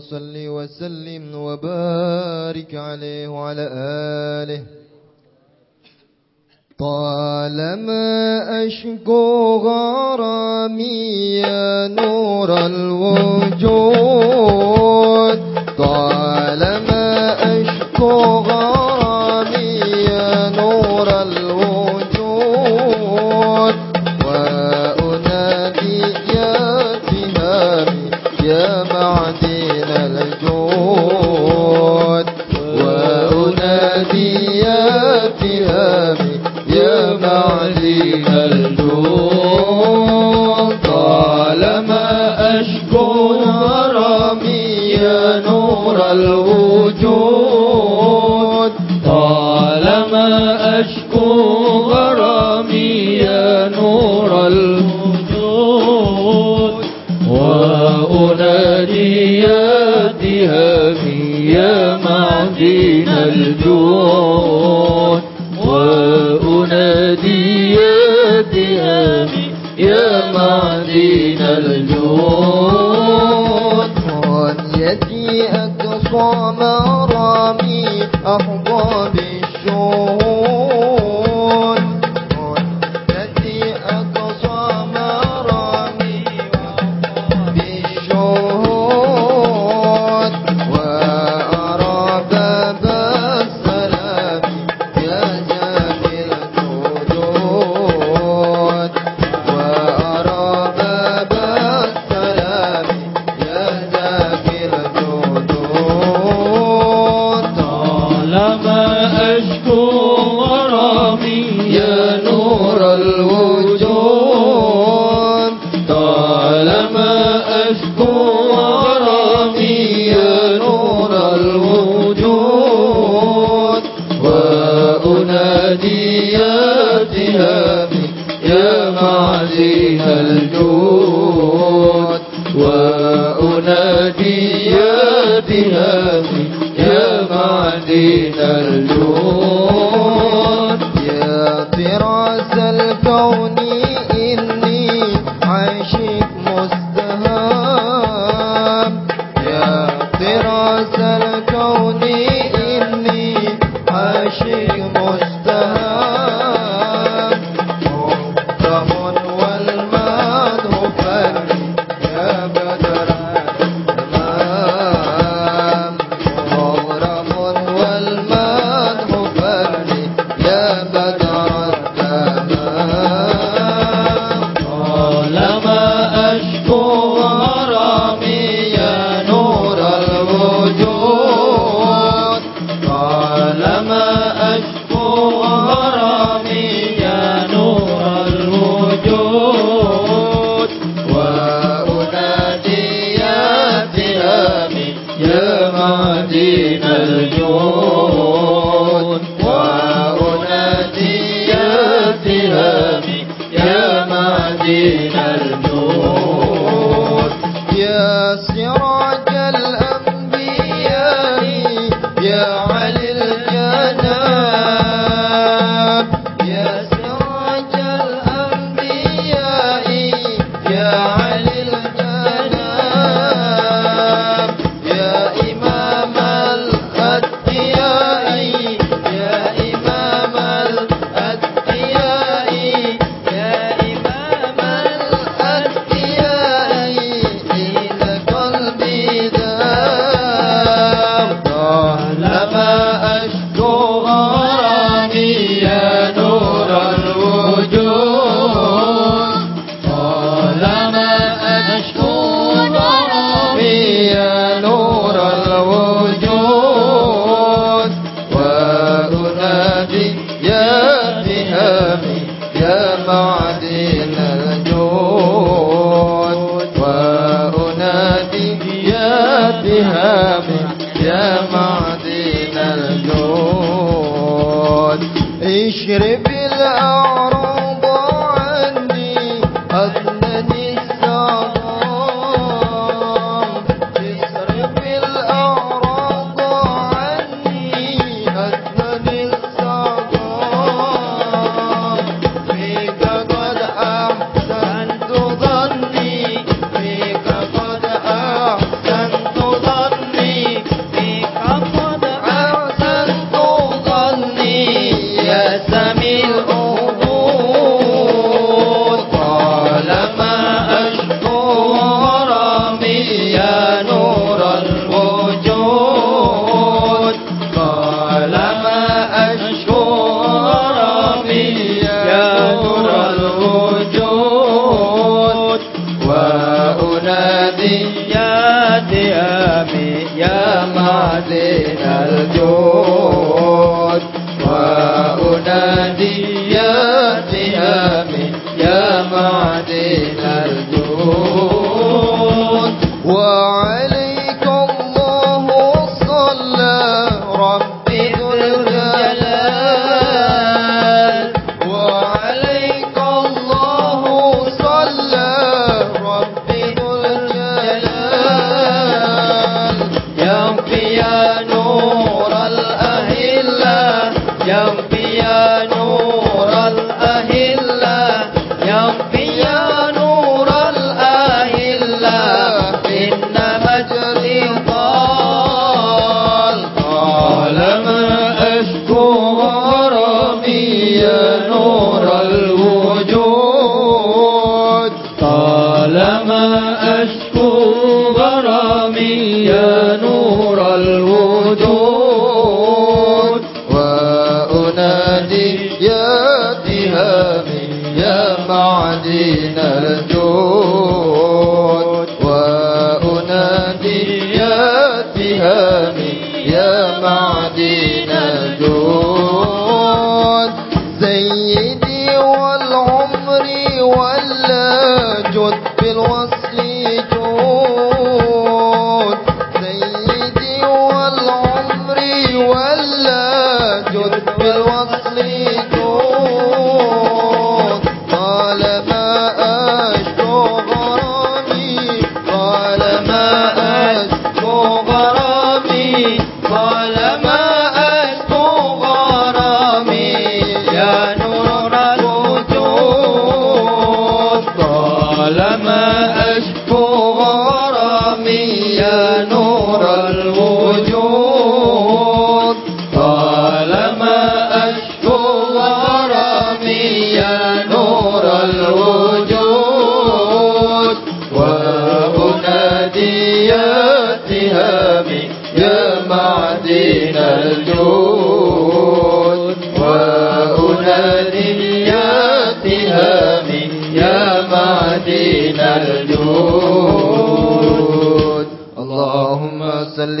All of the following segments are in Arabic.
صل وسلم وبارك عليه وعلى آله. طالما أشكو غرامي يا نور الوجود. طالما بين وأنادي يا معدن الجود أقصى مرامي أحظى بالشوق بالأعراض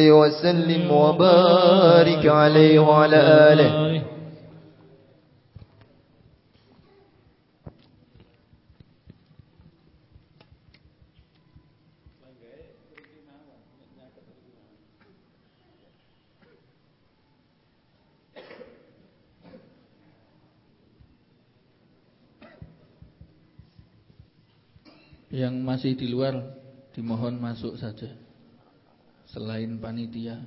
صل وسلم وبارك عليه وعلى آله Yang masih di luar dimohon masuk saja selain panitia.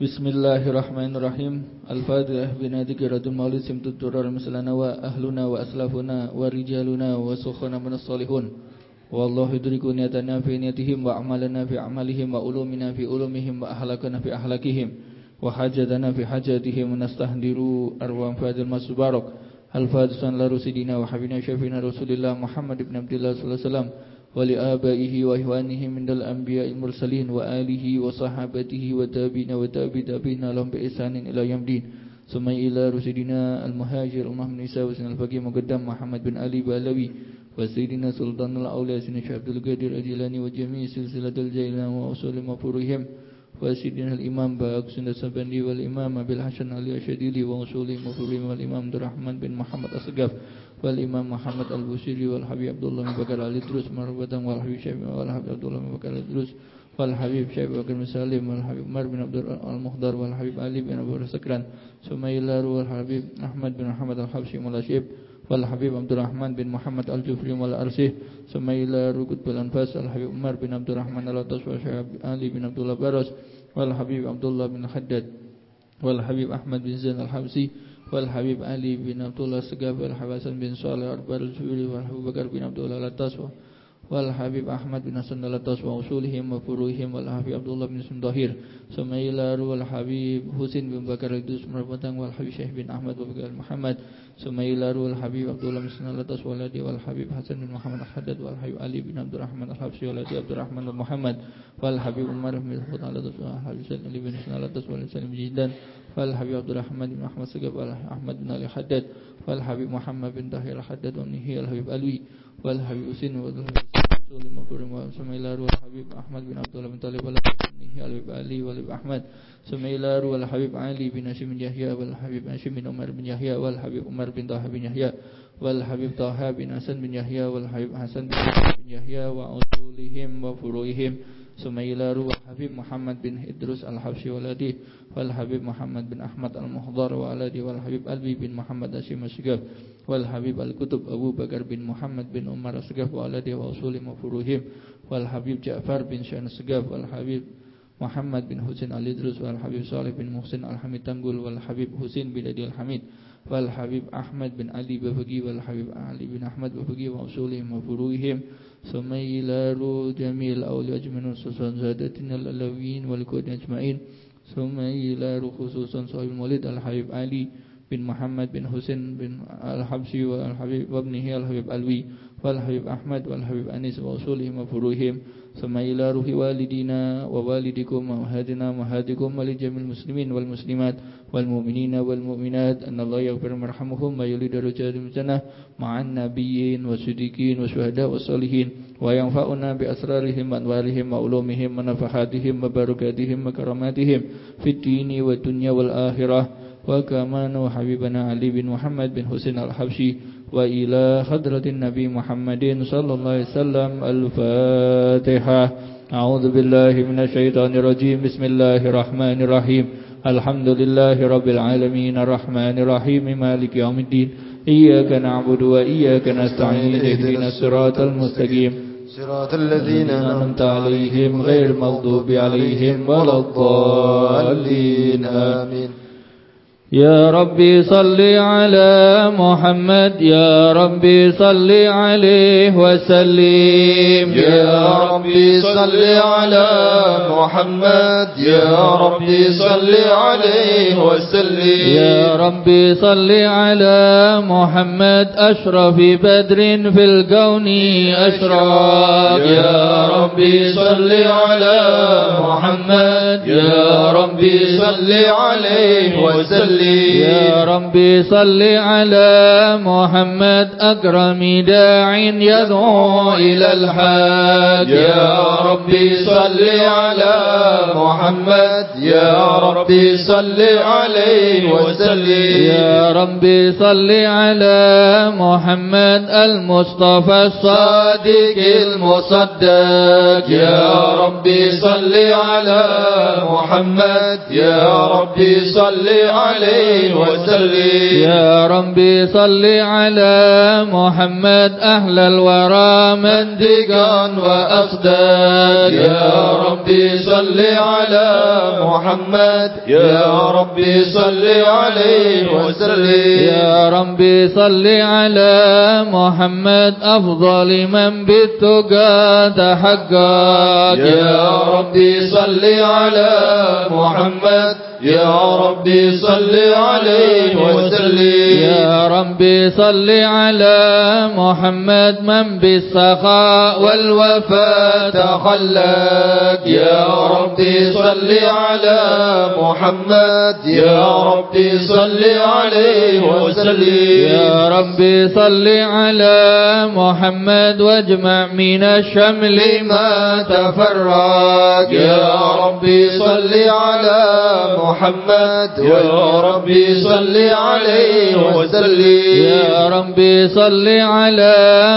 Bismillahirrahmanirrahim. Al-Fatihah bina dzikiratul maulid simtud turar mislana wa ahluna wa aslafuna wa rijaluna wa sukhana minas salihun Wallahu yudriku niyatana fi niyatihim wa amalana fi amalihim wa ulumina fi ulumihim wa ahlakana fi ahlakihim. Wa hajatana fi hajatihim nastahdiru arwam fadil masubarak Al-Fatihah la rusidina wa habina syafina Rasulillah Muhammad ibn Abdullah sallallahu alaihi wasallam ولآبائه وإخوانه من الأنبياء المرسلين وآله وصحابته وتابين وتابي تابين لهم بإحسان إلى يوم الدين. ثم إلى رشدنا المهاجر أمام النساء وسن الفقيه مقدم محمد بن علي بألوي وسيدنا سلطان الأولياء سن عبد القادر الجيلاني وجميع سلسلة الجيلان وأصول مفروهم وسيدنا الإمام باق سنة سبندي والإمام بالحسن علي الشديلي وأصول مفروهم والإمام عبد الرحمن بن محمد أسقف والإمام محمد البوسيري والحبيب عبد الله بن بكر علي دروس مربوطا والحبيب شيخ والحبيب عبد الله بن بكر علي دروس والحبيب شيخ بكر بن سالم والحبيب عمر بن عبد المخدر والحبيب علي بن أبو سكران ثم إلى والحبيب أحمد بن محمد الحبشي والشيب والحبيب عبد الرحمن بن محمد الجفري والأرسي ثم إلى ركود بالأنفاس الحبيب عمر بن عبد الرحمن الأطش والشيخ علي بن عبد الله برس والحبيب عبد الله بن حداد والحبيب أحمد بن زين الحبسي والحبيب علي بن عبد الله السقاف والحسن بن صالح الزبيري والحبيب بكر بن عبد الله الأطاس والحبيب أحمد بن حسن الأطاس وأصولهم وفروعهم والحبيب عبد الله بن سمدهير ثم إلى والحبيب حسين بن بكر الدوس مربطان والحبيب شيخ بن أحمد وبكر محمد ثم إلى والحبيب عبد الله بن سنة الأطاس والدي والحبيب حسن بن محمد الحدد والحبيب علي بن عبد الرحمن الحبشي والدي عبد الرحمن بن محمد والحبيب عمر بن الخطاب الأطاس والحبيب علي بن سنة الأطاس والسلم جدا والحبيب عبد الرحمن بن أحمد سقف والأحمد بن علي حداد والحبيب محمد بن طاهر الحداد وابنه الحبيب علوي والحبيب حسين والحبيب المغفور وسميلار والحبيب أحمد بن عبد الله بن طالب وابنه الحبيب علي والحبيب أحمد سميلار والحبيب علي بن هاشم بن يحيى والحبيب هاشم بن عمر بن يحيى والحبيب عمر بن طه بن يحيى والحبيب طه بن حسن بن يحيى والحبيب حسن بن يحيى وأصولهم وفروعهم Sumailar wa Habib Muhammad bin Idrus Al-Habsyi waladi wal Habib Muhammad bin Ahmad al-Muhdhar waladi wal Habib Albi bin Muhammad Asyim Asgaf wal Habib Al-Kutub Abu Bakar bin Muhammad bin Umar Asgaf waladi wa usuli mafruhim, wal Habib Ja'far bin Syan Asgaf wal Habib والحبيب جعفر بن شان الشقف والحبيب محمد بن حسين الإدرس والحبيب صالح بن محسن الحميد تنقل والحبيب حسين بن أدي الحميد والحبيب أحمد بن علي بفقي والحبيب علي بن أحمد بفقي وأصولهم وفروعهم ثم إلى جميع الأولياء أجمعين خصوصا زادتنا الألوين والكود أجمعين ثم إلى خصوصا صاحب المولد الحبيب علي بن محمد بن حسين بن الحبشي والحبيب وابنه الحبيب علوي والحبيب أحمد والحبيب أنيس وأصولهم وفروعهم ثم إلى روح والدينا ووالدكم ومهادنا ومهادكم ولجميع المسلمين والمسلمات والمؤمنين والمؤمنات أن الله يغفر مرحمهم ويولد رجال الجنة مع النبيين والصديقين والشهداء والصالحين وينفعنا بأسرارهم وأنوارهم وعلومهم ونفحاتهم وبركاتهم وكراماتهم في الدين والدنيا والآخرة وكما حبيبنا علي بن محمد بن حسين الحبشي وإلى حضرة النبي محمد صلى الله عليه وسلم الفاتحة. أعوذ بالله من الشيطان الرجيم. بسم الله الرحمن الرحيم. الحمد لله رب العالمين. الرحمن الرحيم. مالك يوم الدين. إياك نعبد وإياك نستعين. اهدنا الصراط المستقيم. صراط الذين أنعمت عليهم غير المغضوب عليهم ولا الضالين. آمين. يا ربي صل على محمد يا ربي صل عليه وسلم. يا ربي صل على محمد يا ربي صل عليه وسلم. يا ربي صل على محمد أشرف بدر في الكون أشرف يا ربي صل على محمد يا ربي صل عليه وسلم. يا ربي صل على محمد أكرم داع يدعو إلى الحق يا ربي صل على محمد. يا ربي صل عليه وسلم. يا ربي صل على محمد المصطفى الصادق المصدق. يا ربي صل على محمد. يا ربي صل عليه عليه وسلم. يا ربي صل على محمد أهل الورى منطقا وأصداد. يا ربي صل على محمد. يا ربي صل عليه وسلم. يا ربي صل على محمد أفضل من بالتقى تحقق. يا ربي صل على محمد. يا ربي صل عليه وسلم. يا ربي صل على محمد من بالسخاء والوفاء تخلق يا ربي صل على محمد. يا ربي صل عليه وسلم. يا ربي صل على محمد واجمع من الشمل ما تفرق. يا ربي صل على محمد يا ربي صل عليه وسلم. يا ربي صل على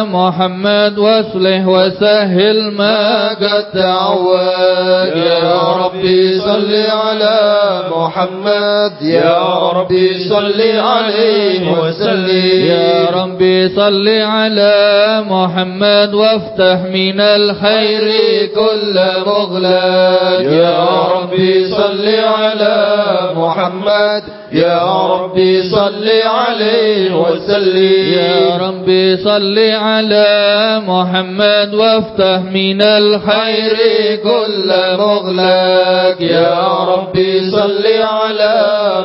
محمد واصلح وسهل ما قد تعود. يا ربي صل على محمد. يا ربي صل عليه وسلم. يا ربي صل على محمد وافتح من الخير كل مغلق. يا ربي صل على محمد. يا ربي صل عليه وسلم. يا ربي صل على محمد وافتح من الخير كل مغلق. يا ربي صل على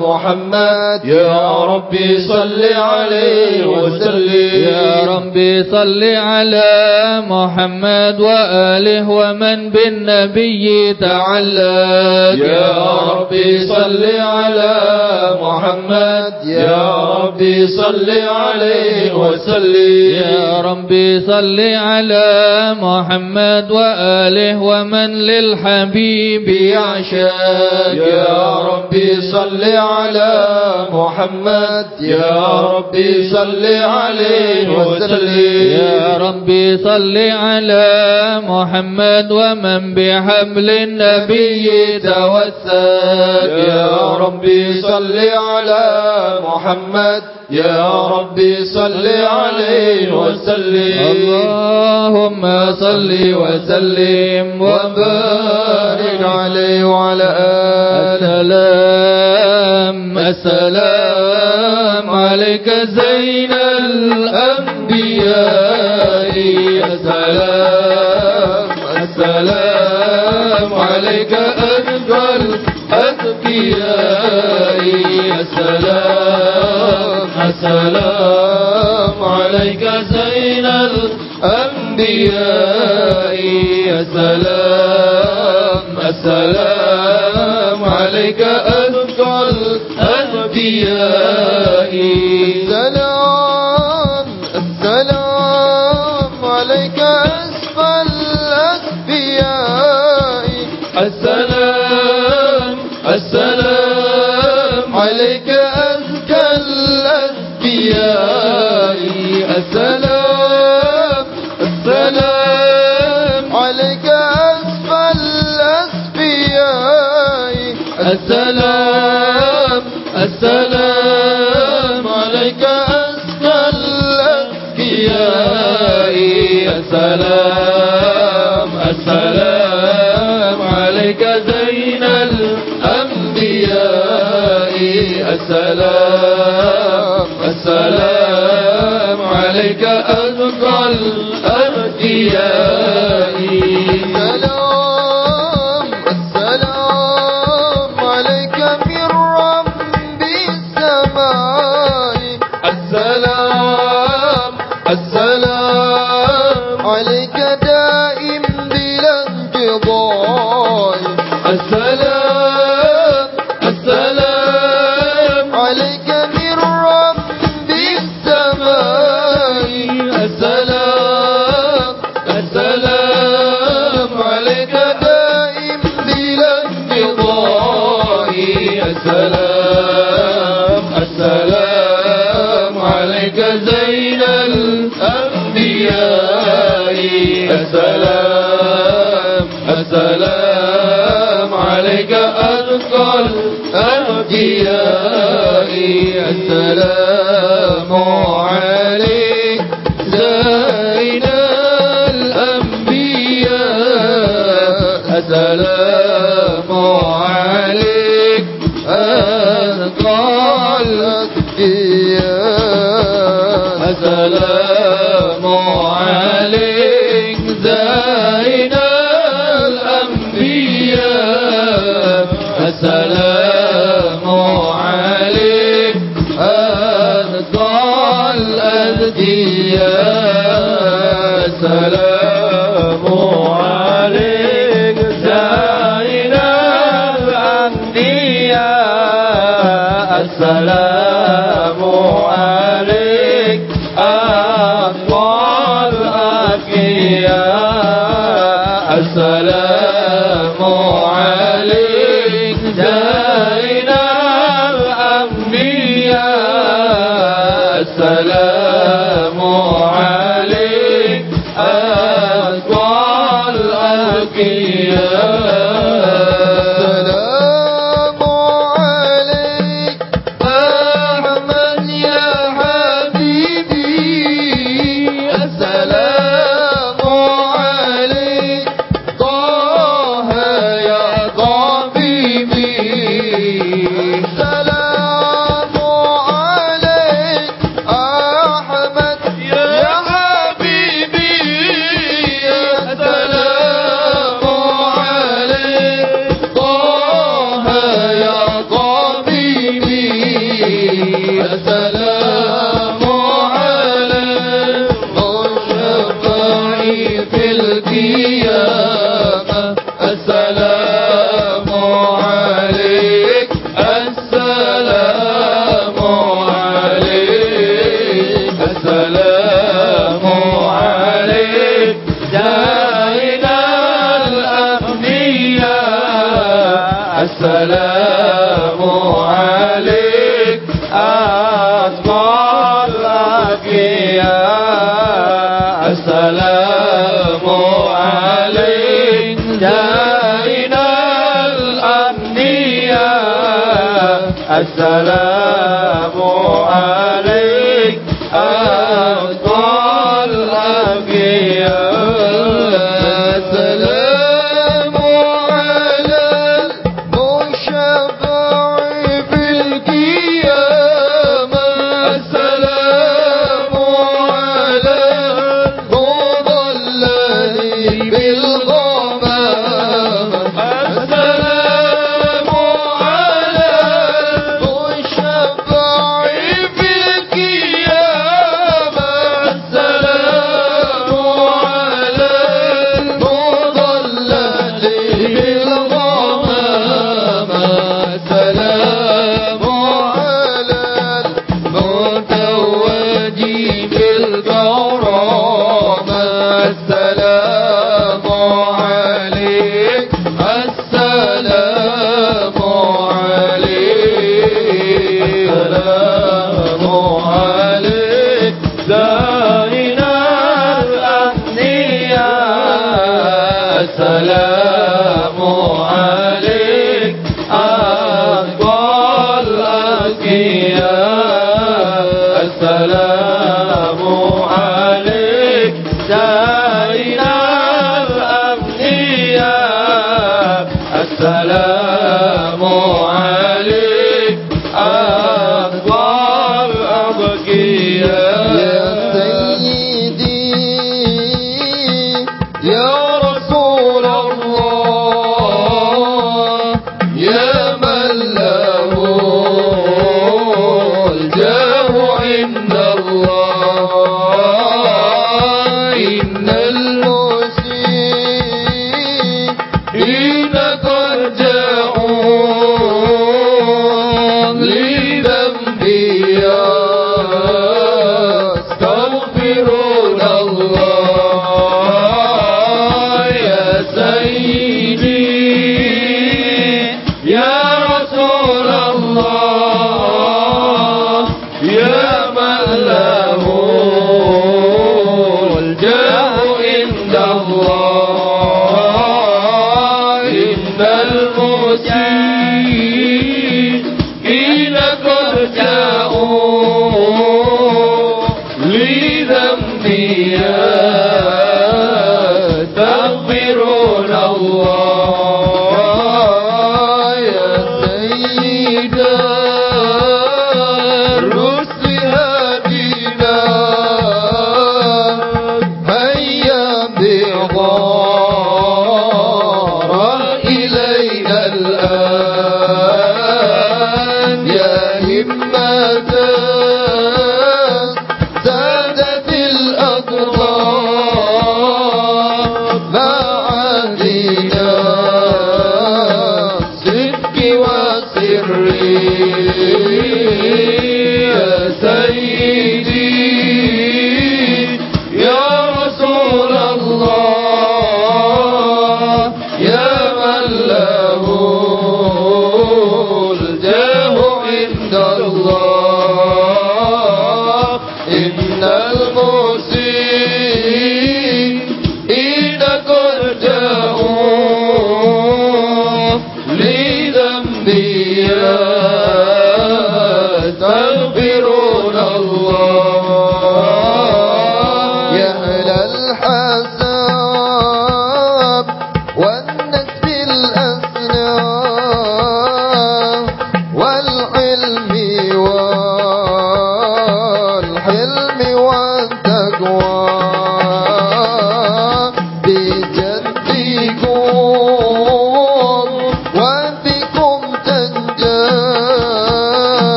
محمد. يا ربي صل عليه وسلم. يا ربي صل على محمد وآله ومن بالنبي تعلق. يا ربي صل على محمد يا ربي صل عليه وسلم. يا ربي صل على محمد وآله ومن للحبيب يعشق يا ربي صل على محمد يا ربي صل عليه وسلم. يا ربي صل على محمد ومن بحبل النبي توسل يا ربي صل على محمد. يا ربي صل عليه وسلم. اللهم صل وسلم وبارك عليه وعلى السلام. السلام عليك زين الأنبياء. السلام عليك زين الأنبياء. السلام السلام عليك أفضل الأنبياء.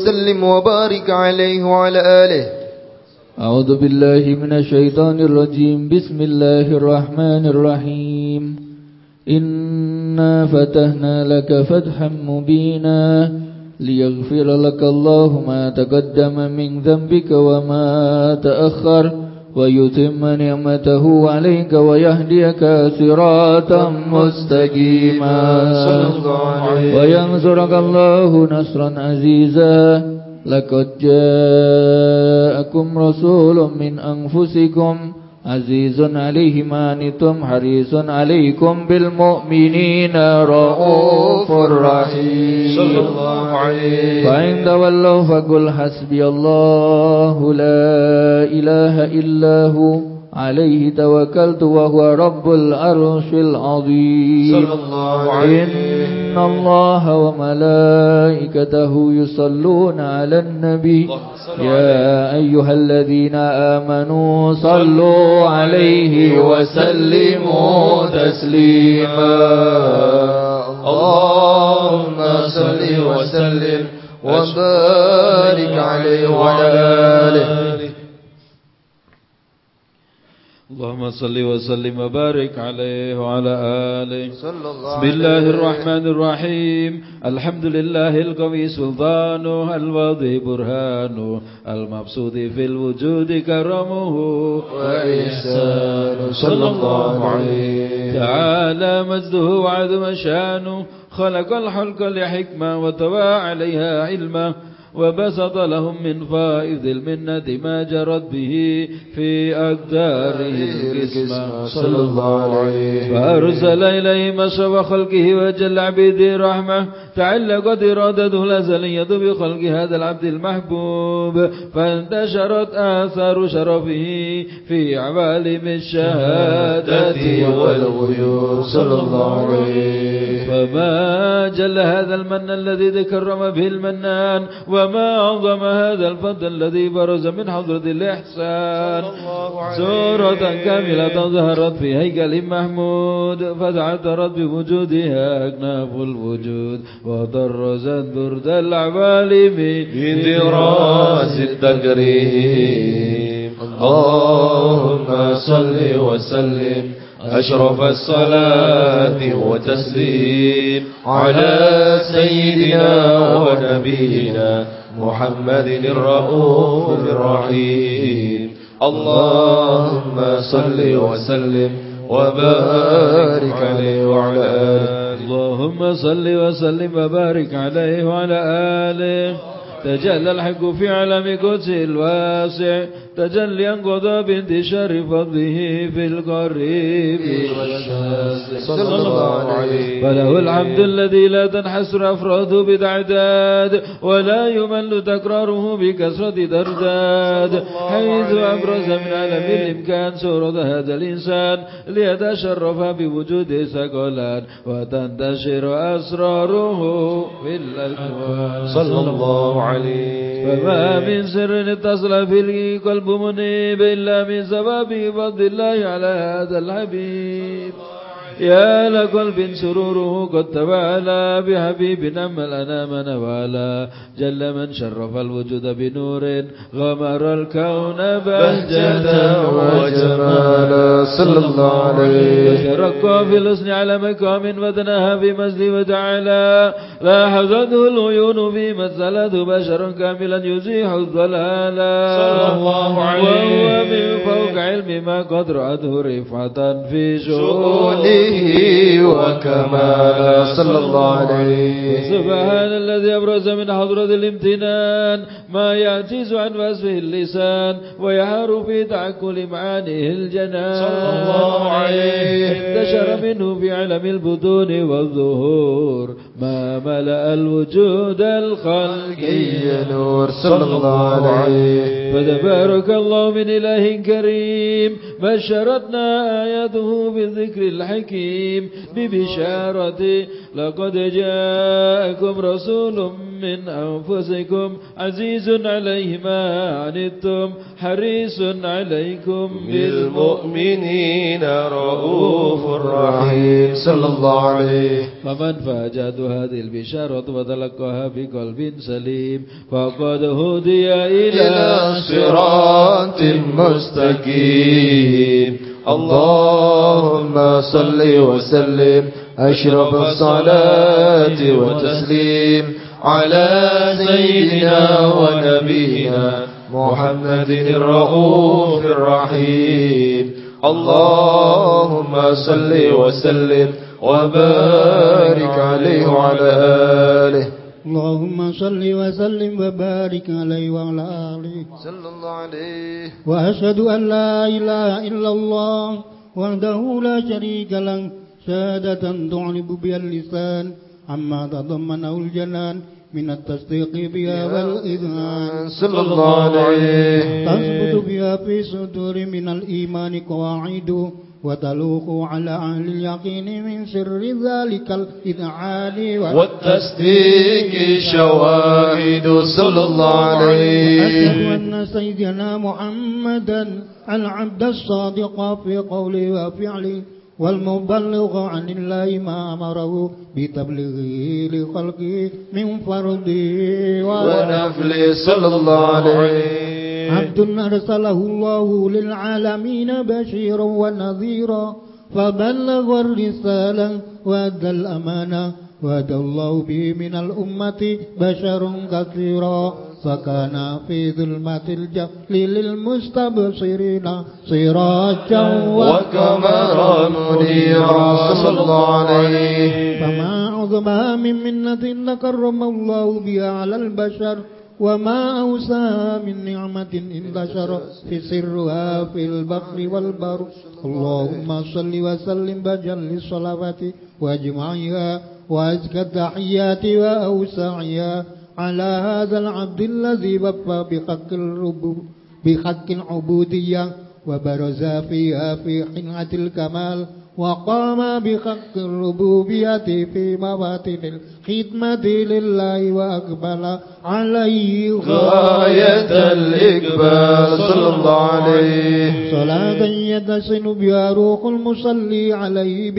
وسلم وبارك عليه وعلى آله. أعوذ بالله من الشيطان الرجيم. بسم الله الرحمن الرحيم. إنا فتحنا لك فتحا مبينا ليغفر لك الله ما تقدم من ذنبك وما تأخر. ويتم نعمته عليك ويهديك صراطا مستقيما. وينصرك الله نصرا عزيزا. لقد جاءكم رسول من أنفسكم عزيز عليه ما نتم حريص عليكم بالمؤمنين رؤوف رحيم. صلى الله عليه فإن تولوا فقل حسبي الله لا إله إلا هو عليه توكلت وهو رب العرش العظيم. صلى الله عليه إن الله وملائكته يصلون على النبي. يا أيها الذين آمنوا صلوا عليه وسلموا تسليما. اللهم صل وسلم وبارك عليه وعلى آله. اللهم صل وسلم وبارك عليه وعلى آله. بسم الله الرحمن الرحيم. الحمد لله القوي سلطانه الواضح برهانه المبسوط في الوجود كرمه وإحسانه صلى الله عليه. تعالى مجده وعظم شأنه. خلق الحلق لحكمة وتوى عليها علمه وبسط لهم من فائض المنة ما جرت به في أقداره القسمة صلى الله عليه. فأرسل إليهم أشرف خلقه وجل عبيده رحمة. تعلقت إرادته الأزلية بخلق هذا العبد المحبوب. فانتشرت آثار شرفه في عوالم الشهادة والغيوب صلى الله عليه. فما جل هذا المن الذي ذكرم به المنان وما أعظم هذا الفضل الذي برز من حضرة الإحسان. سورة كاملة ظهرت في هيكل محمود فتعثرت بوجودها أكناف الوجود وطرزت برد العوالم من دراس التكريم اللهم صل وسلم أشرف الصلاة وتسليم على سيدنا ونبينا محمد الرؤوف الرحيم. اللهم صل وسلم وبارك عليه وعلى آله. اللهم صل وسلم وبارك عليه وعلى آله. تجلى الحق في علم قدسه الواسع. تجليا قضى بانتشار فضله في القريب. صلى الله عليه فله الحمد الذي لا تنحسر أفراده بتعداد ولا يمل تكراره بكثرة ترداد حيث أبرز من عالم الإمكان سورة هذا الإنسان ليتشرف بوجود ثقلان وتنتشر أسراره في الأكوان. صلى الله عليه فما من سر اتصل في القلب منيب إلا من سبب فضل الله على هذا الحبيب. يا لقلب سروره قد تبعنا بحبيب أما الأنام نوالا. جل من شرف الوجود بنور غمر الكون بهجة وجمالا. صلى الله عليه ترقى في الحسن على مقام ودناها بمجد وتعالى. لا حزنه العيون في مسألة بشر كاملا يزيح الضلال. صلى الله عليه. وهو من فوق علم ما قد رأته رفعة في شؤونه شؤونه وكمالا صلى الله عليه سبحان الذي أبرز من حضرة الامتنان ما يعجز عن وصفه اللسان ويحار في تعكل معانيه الجنان صلى الله عليه. انتشر منه في علم البطون والظهور ما ملأ الوجود الخلقي. نور صلى الله عليه. فتبارك الله من إله كريم. بشرتنا آياته بالذكر الحكيم. ببشارة لقد جاءكم رسول من أنفسكم عزيز عليه ما عنتم حريص عليكم بالمؤمنين رؤوف رحيم. صلى الله عليه. فمن فاجأت هذه البشارة وتلقاها بقلب سليم فقد هدي إلى إلى صراط مستقيم اللهم صل وسلم أشرف الصلاة وتسليم على سيدنا ونبينا محمد الرؤوف الرحيم. اللهم صل وسلم وبارك عليه وعلى آله. اللهم صل وسلم وبارك عليه وعلى آله. صلى الله عليه. وأشهد أن لا إله إلا الله وحده لا شريك له. شهادة تعرب بها اللسان عما تضمنه الجنان من التصديق بها والإذعان صلى الله عليه. تثبت بها في صدور من الإيمان قواعد وتلوق على أهل اليقين من سر ذلك الإذعان والتصديق شواهد. صلى الله أشهد عليه أن سيدنا محمدا العبد الصادق في قوله وفعله. والمبلغ عن الله ما أمره بتبليغه لخلقه من فرضه ونفل صلى الله عليه. عبد أرسله الله للعالمين بشيرا ونذيرا فبلغ الرسالة وأدى الأمانة وأدى الله به من الأمة بشر كثيرا فكان في ظلمة الجهل للمستبصرين سراجا وكمرا منيرا صلى الله عليه. فما عظمها من منة تكرم الله بها على البشر وما أوساها من نعمة انتشر في سرها في البحر والبر. اللهم صل وسلم بجل الصلوات وأجمعها وأزكى التحيات وأوسعها على هذا العبد الذي وفى بحق الرب بحق العبودية وبرز فيها في حنعة الكمال وقام بحق الربوبية في مواطن الخدمة لله وأقبل عليه غاية الإقبال صلى الله عليه. صلاة يتسن بها روح المصلي عليه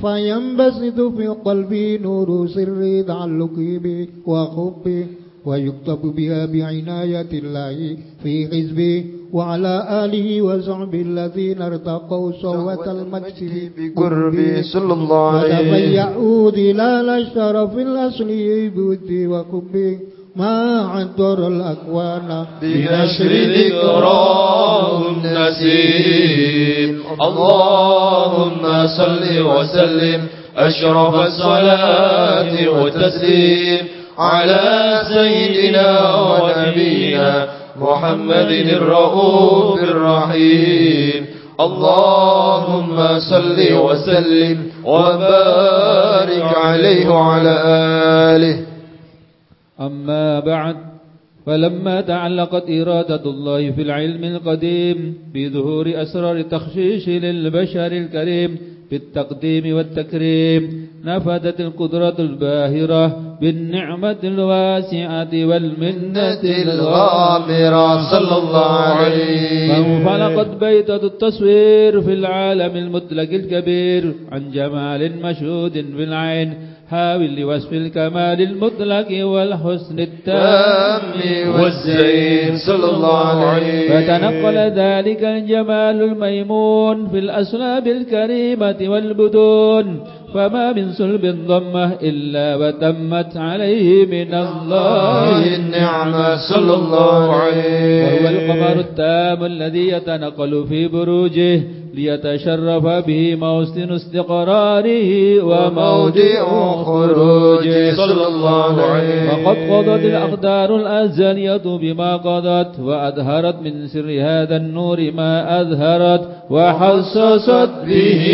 فينبسط في قلبي نور سر تعلقي به وحبه ويكتب بها بعناية الله في حزبه وعلى آله وصحبه الذين ارتقوا صوة المجد بقربه صلى الله عليه وتفيعوا ظلال الشرف الأصلي بودي وحبه ما عطر الأكوان بنشر ذكراه النسيم اللهم صل وسلم أشرف الصلاة والتسليم على سيدنا ونبينا محمد الرؤوف الرحيم. اللهم صل وسلم وبارك عليه وعلى آله. أما بعد فلما تعلقت إرادة الله في العلم القديم بظهور أسرار التخشيش للبشر الكريم بالتقديم والتكريم نفذت القدرة الباهرة بالنعمة الواسعة والمنة الغامرة. صلى الله عليه فانفلقت بيتة التصوير في العالم المطلق الكبير عن جمال مشهود في العين. حاول لوصف الكمال المطلق والحسن التام والزين صلى الله عليه فتنقل ذلك الجمال الميمون في الأسلاب الكريمة والبدون. فما من سلب ضمه إلا وتمت عليه من الله الله النعمة صلى الله عليه وهو القمر التام الذي يتنقل في بروجه. ليتشرف به موسن استقراره وموضع خروجه صلى الله عليه وقد قضت الأقدار الأزلية بما قضت وأظهرت من سر هذا النور ما أظهرت وحسست به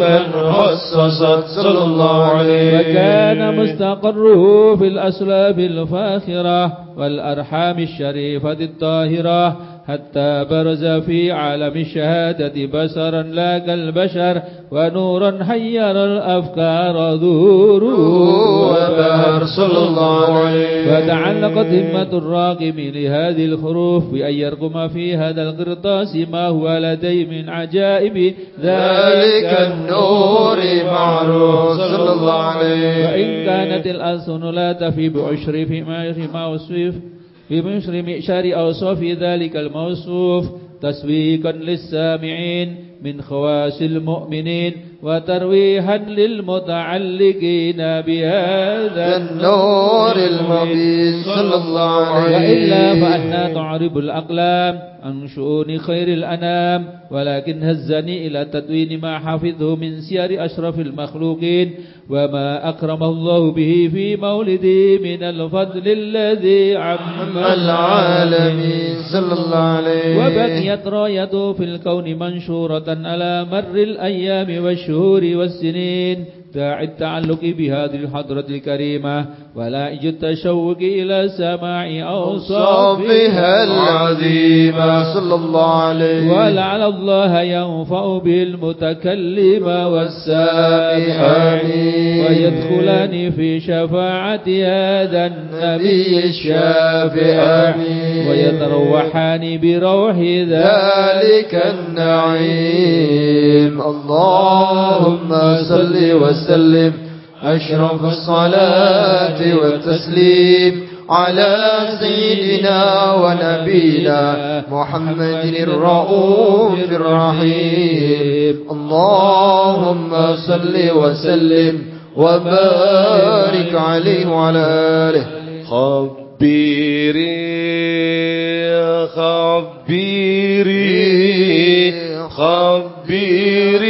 من خصصت صلى الله عليه وكان مستقره في الأسلاب الفاخرة والأرحام الشريفة الطاهرة حتى برز في عالم الشهادة بشرا لا كالبشر ونورا حير الأفكار ذوره وبهر صلى الله عليه فتعلقت همة الراقم لهذه الحروف بأن يرقم في هذا القرطاس ما هو لدي من عجائب. ذلك النور معروف صلى الله عليه وإن كانت الألسن لا تفي بعشر في ما وصف في بشر مئشار أوصاف ذلك الموصوف تسويقا للسامعين من خواس المؤمنين وترويحا للمتعلقين بهذا النور المبين صلى الله عليه وإلا فأنا تعرب الأقلام عن شؤون خير الأنام ولكن هزني إلى تدوين ما حفظه من سير أشرف المخلوقين وما أكرم الله به في مولدي من الفضل الذي عم العالمين صلى الله عليه وبقيت رايته في الكون منشورة على مر الأيام والشهور والسنين. داعي التعلق بهذه الحضرة الكريمة ولائج التشوق إلى سماع أوصافها صافها العظيمة. صلى الله عليه. ولعل الله ينفع به المتكلم والسامع. ويدخلان في شفاعة هذا النبي نبي الشافع. ويتروحان بروح ذلك النعيم. اللهم صل وسلم. أشرف الصلاة والتسليم على سيدنا ونبينا محمد الرؤوف الرحيم. اللهم صل وسلم وبارك عليه وعلى آله. خبيري خبيري خبيري.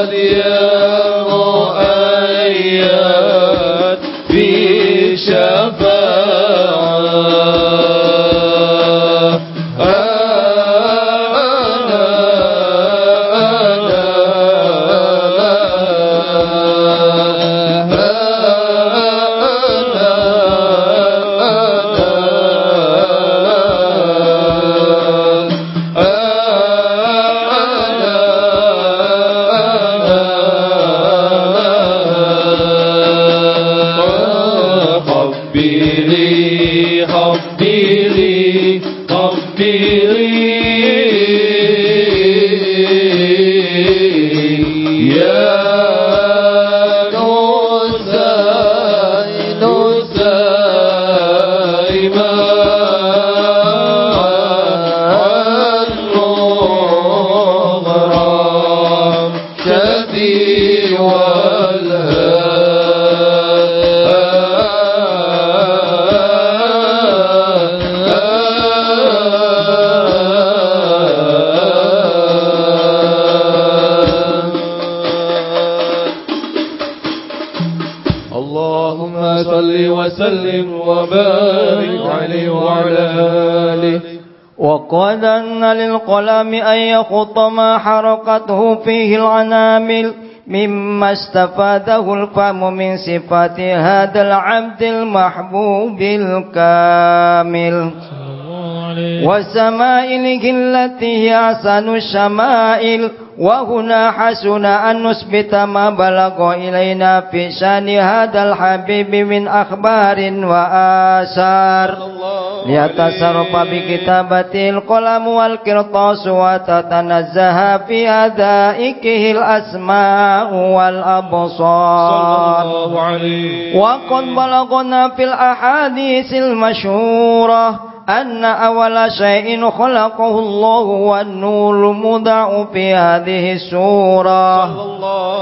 هديا وقد أن للقلم أن يخط ما حركته فيه العنامل مما استفاده الفهم من صفات هذا العبد المحبوب الكامل. وسمائله التي هي أحسن الشمائل وهنا حسن أن نثبت ما بلغ إلينا في شأن هذا الحبيب من أخبار وآثار. ليتصرف بكتابته القلم والقرطاس وتتنزه في أدائكه الأسماء والأبصار. وقد بلغنا في الأحاديث المشهورة أن أول شيء خلقه الله والنور المضع في هذه السورة.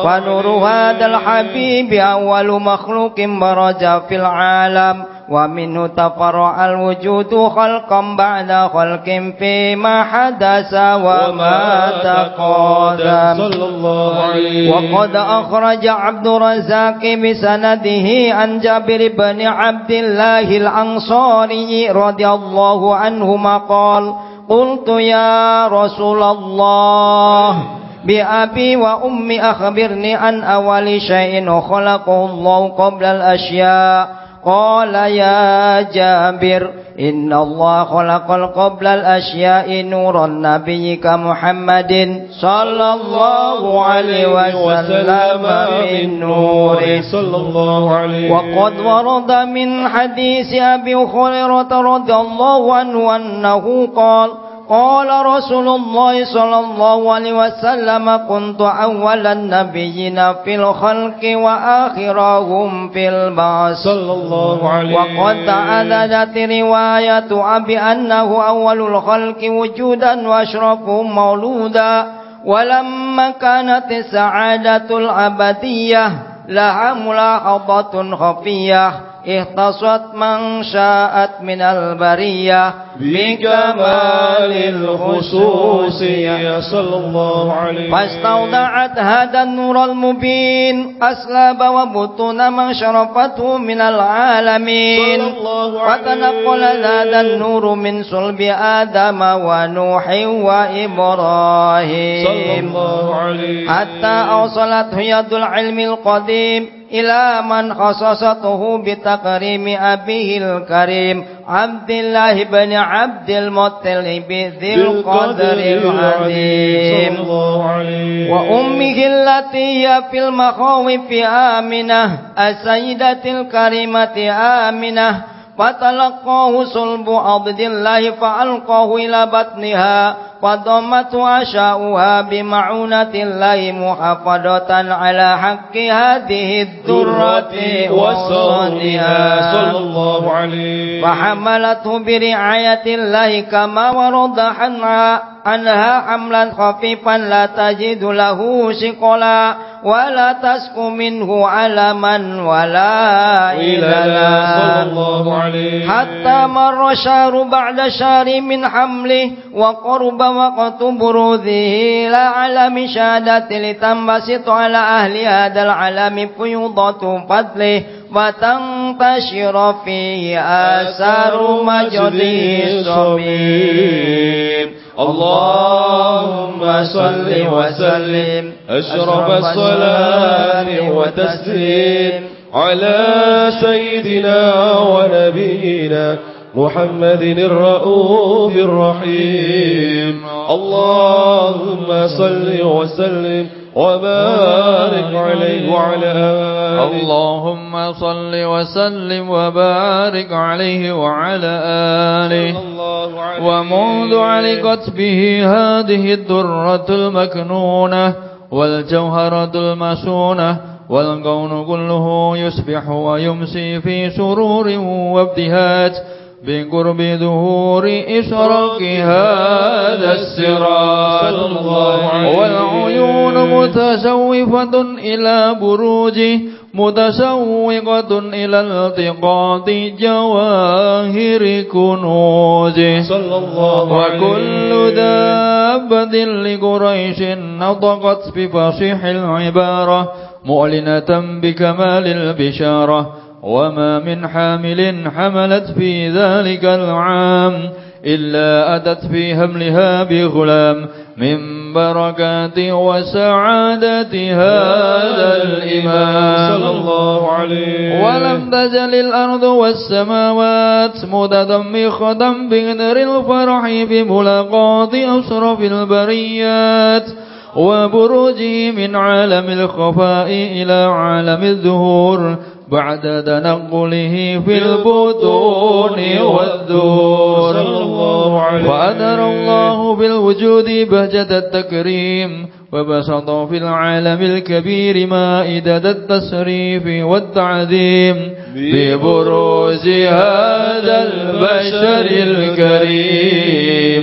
فنور هذا الحبيب أول مخلوق برج في العالم. ومنه تفرع الوجود خلقا بعد خلق فيما حدث وما تقدم. صلى الله عليه وقد أخرج عبد الرزاق بسنده عن جابر بن عبد الله الأنصاري رضي الله عنهما قال قلت يا رسول الله بأبي وأمي أخبرني عن أول شيء خلقه الله قبل الأشياء. قال يا جابر إن الله خلق قبل الأشياء نور النبي كمحمد صلى الله عليه وسلم من نوره. صلى الله عليه وقد ورد من حديث أبي هريرة رضي الله عنه أنه قال قال رسول الله صلى الله عليه وسلم كنت أول النبيين في الخلق وآخرهم في البعث. صلى الله عليه وقد تعددت رواية أبي أنه أول الخلق وجودا وأشرفهم مولودا ولما كانت السعادة الأبدية لها ملاحظة خفية اختصت من شاءت من البرية. بكمال الخصوصية صلى الله عليه. فاستودعت هذا النور المبين أسلاب وبطون من شرفته من العالمين. وتنقل هذا النور من صلب آدم ونوح وإبراهيم. صلى الله عليه. حتى أوصلته يد العلم القديم إلى من خصصته بتكريم أبيه الكريم. عبد الله بن عبد المطلب ذي القدر العظيم. وأمه التي هي في المخاوف آمنة السيدة الكريمة آمنة. فتلقاه صلب عبد الله فألقاه إلى بطنها. فضمت عشاؤها بمعونة الله محفظة على حق هذه الذرة وصونها. صلى الله عليه. فحملته برعاية الله كما ورد عنها عنها حملا خفيفا لا تجد له شقلا ولا تسك منه علما ولا إللا. حتى مر شهر بعد شهر من حمله وقرب وقت بروزه إلى علم شهادة لتنبسط على أهل هذا العالم فيوضة فضله. وتنتشر فيه آثار مجده الصميم اللهم صل وسلم. أشرف الصلاة وتسليم على سيدنا ونبينا محمد الرؤوف الرحيم. اللهم صل وسلم وبارك عليه وعلى آله. اللهم صل وسلم وبارك عليه وعلى آله. ومنذ علقت به هذه الدرة المكنونة والجوهرة المسونة والكون كله يسبح ويمسي في سرور وابتهاج بقرب ظهور إشراق هذا عليه والعيون متشوفة إلى بروجه متشوقة إلى التقاط جواهر كنوزه صلى الله وكل دابة لقريش نطقت بفصيح العبارة معلنة بكمال البشارة. وما من حامل حملت في ذلك العام إلا أتت في هملها بغلام من بركات وسعادة هذا الإمام صلى الله عليه ولم تزل الأرض والسماوات متضمخة بقدر الفرح بملاقاة أشرف البريات وبروجه من عالم الخفاء إلى عالم الظهور بعد تنقله في البطون والدور. وأدر الله بالوجود بهجة التكريم وبسط في العالم الكبير مائدة التسريف والتعظيم ببروز هذا البشر الكريم.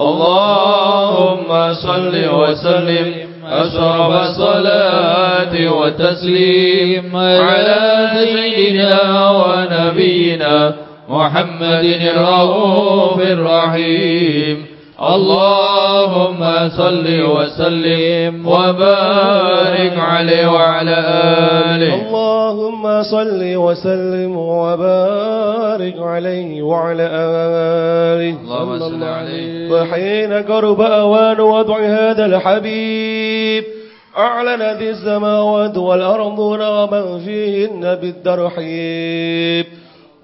اللهم صل وسلم أشرف الصلاة والتسليم على سيدنا ونبينا محمد الرؤوف الرحيم. اللهم صل وسلم وبارك عليه وعلى آله. اللهم صل وسلم وبارك عليه وعلى آله. اللهم صل عليه. وحين قرب أوان وضع هذا الحبيب أعلنت السماوات والأرضون ومن فيهن بالترحيب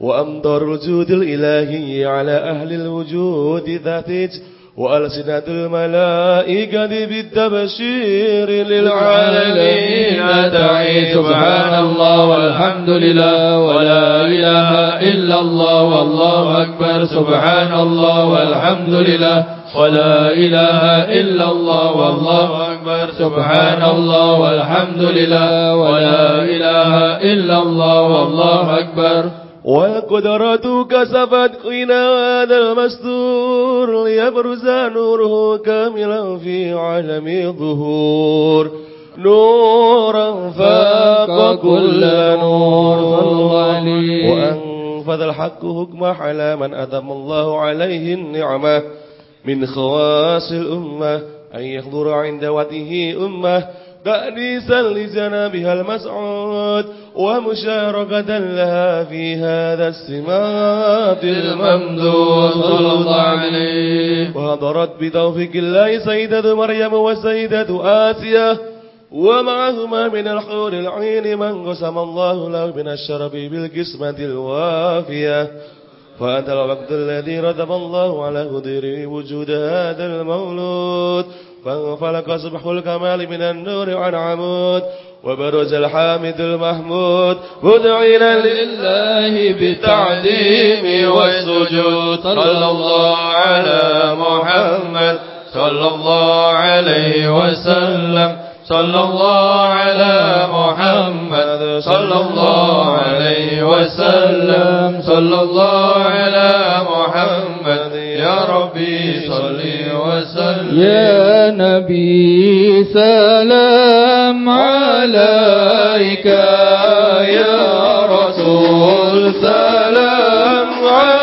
وأمطر الجود الإلهي على أهل الوجود ذاتج وألسنة الملائكة بالتبشير للعالمين تعي سبحان الله والحمد لله ولا إله إلا الله والله أكبر سبحان الله والحمد لله ولا إله إلا الله والله أكبر سبحان الله والحمد لله ولا إله إلا الله والله أكبر والقدرة كسفت غنى هذا المستور ليبرز نوره كاملا في عالم الظهور. نورا فاق كل نور. وأنفذ الحق حكمه على من أتم الله عليه النعمة. من خواص الأمة أن يحضر عند وده أمة. تأنيسا لجنابها المسعود. ومشاركة لها في هذا السمات الممدود صلى الله عليه. وحضرت بتوفيق الله سيدة مريم وسيدة آسيا ومعهما من الحور العين من قسم الله له من الشرب بالقسمة الوافية. فأتى الوقت الذي رتب الله على قدره وجود هذا المولود. فانفلق صبح الكمال من النور عن عمود. وبرز الحامد المحمود مدعينا لله بالتعظيم والسجود. صلى الله على محمد. صلى الله عليه وسلم. صلى الله على محمد. صلى الله عليه وسلم. صلى الله على محمد. يا ربي صل وسلم. يا نبي سلام عليك يا رسول سلام عليك.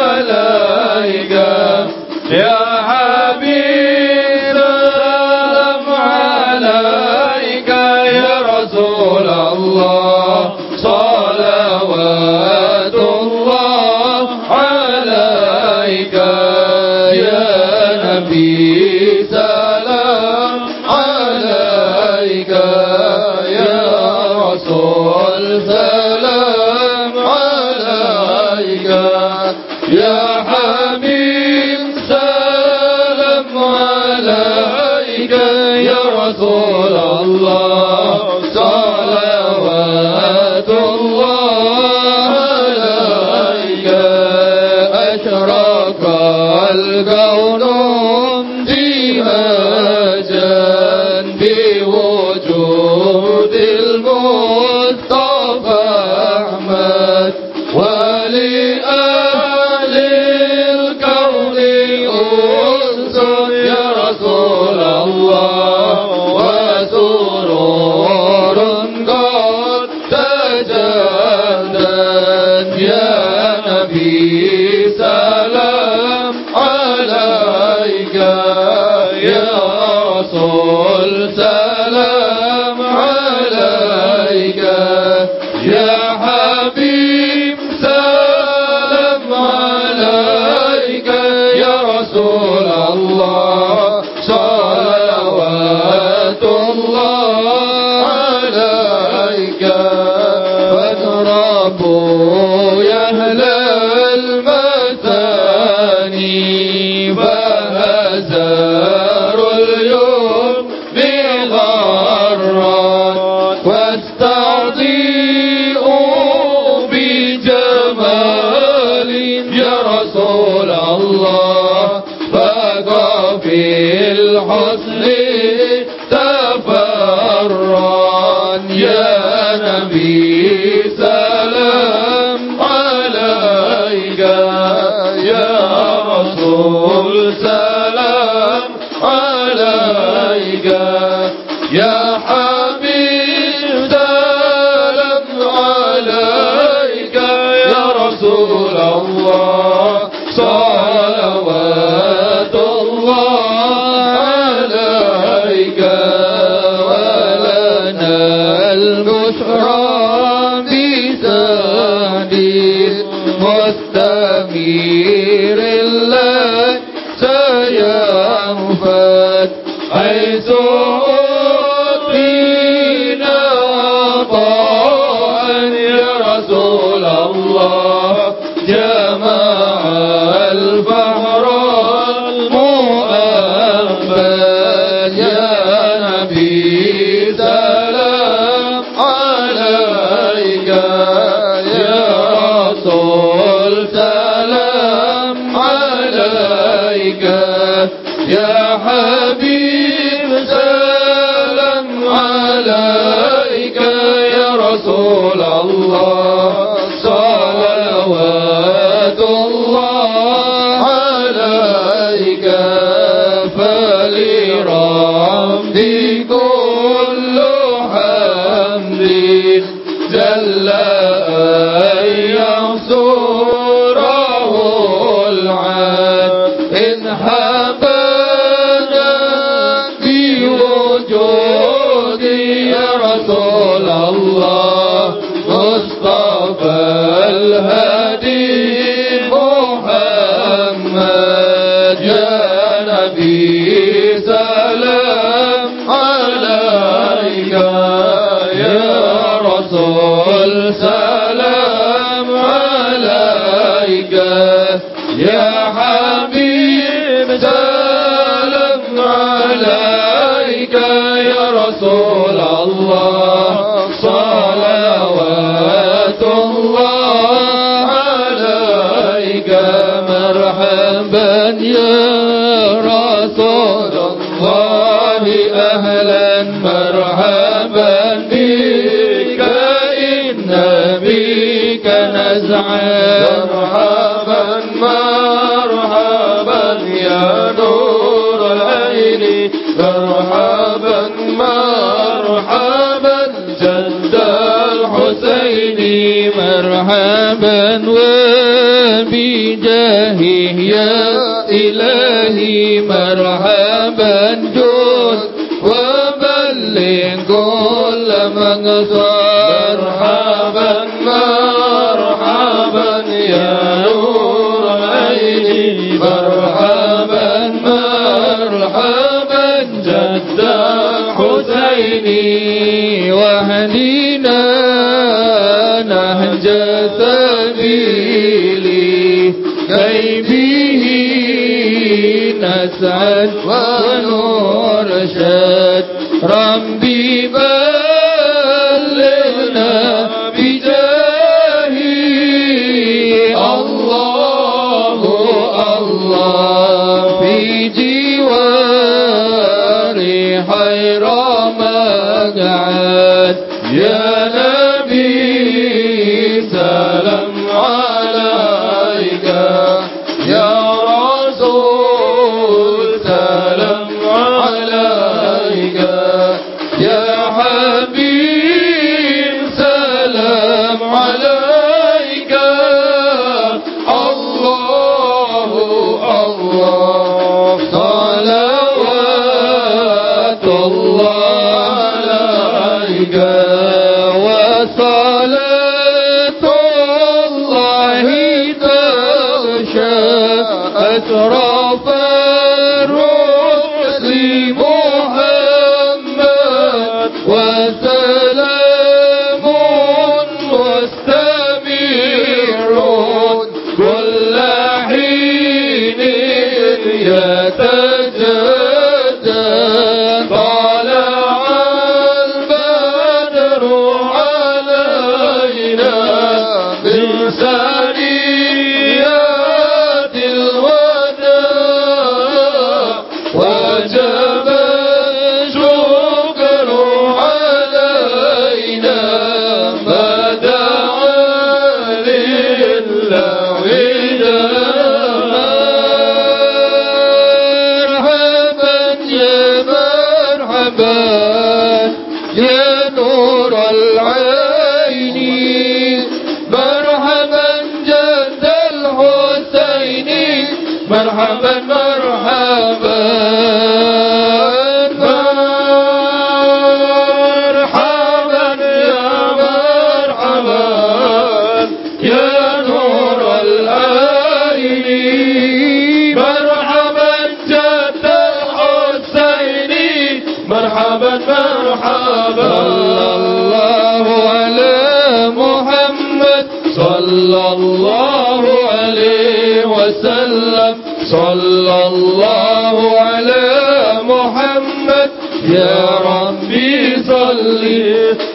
يا ربي صل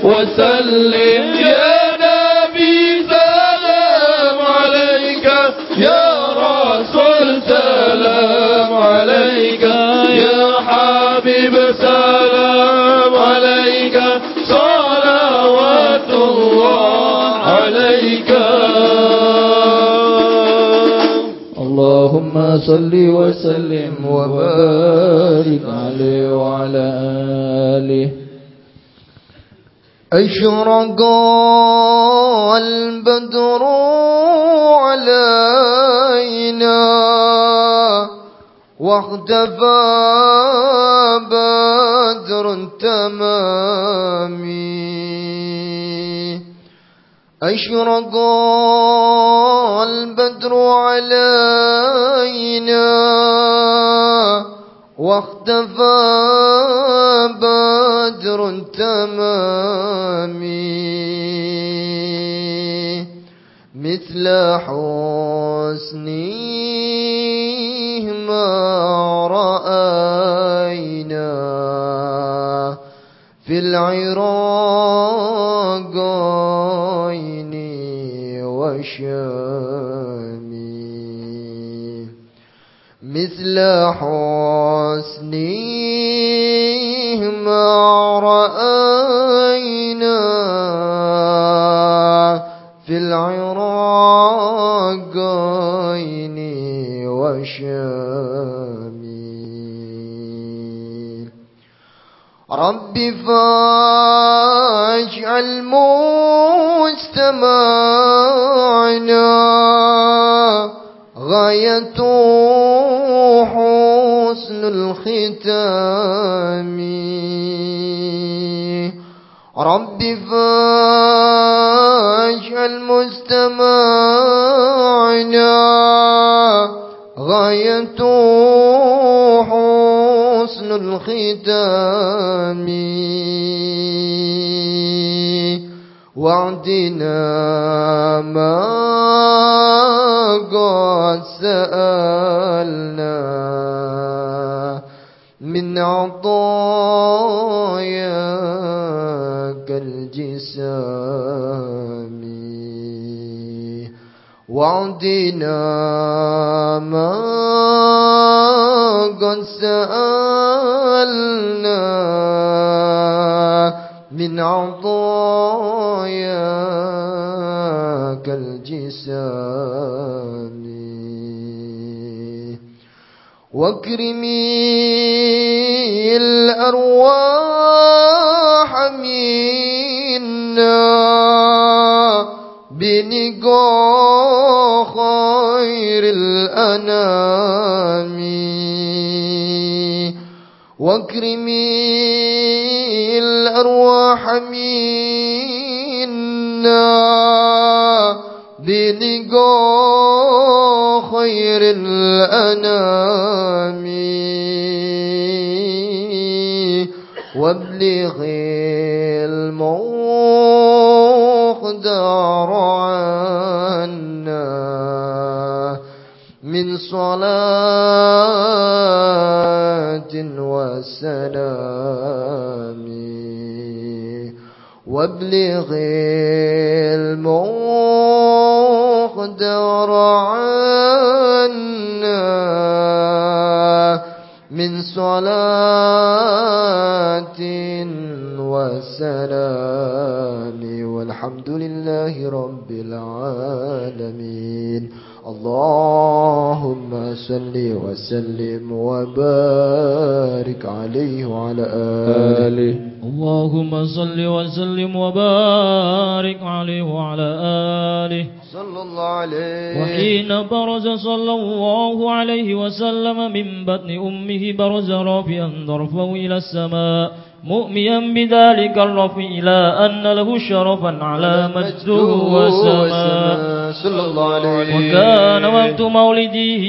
وسلم. يا نبي سلام عليك. يا رسول سلام عليك. يا حبيب سلام عليك. صلوات الله عليك. اللهم صل وسلم وبارك عليه وعلى آله أشرق البدر علينا واختفى بدر تمامي. أشرق البدر علينا واختفى بدر تمامي. مثل حسنه ما رأينا في العراقين وشامي مثل حسنه ما رأينا في العراقين وشامي رب فاجعل مجتمعنا غاية الختام. رب فاجعل مجتمعنا غاية حسن الختام. وعدنا ما قد سألنا. عطاياك الجسام. وعدنا ما وقد سألنا من عطاياك الجسام. واكرمي الأرواح منا بنقا خير الأنام. واكرمي الأرواح منا بلقاء خير الأنام. وابلغ المقدار عنا من صلاة وسلام. وابلغ المقدر عنا من صلاة وسلام والحمد لله رب العالمين. اللهم صل وسلم وبارك عليه وعلى آله. اللهم صل وسلم وبارك عليه وعلى آله. صلى الله عليه. وحين برز صلى الله عليه وسلم من بطن أمه برز رافعا ظرفه إلى السماء. مؤميا بذلك الرفع إلى أن له شرفا على مجده وسماء. صلى الله عليه وكان وقت مولده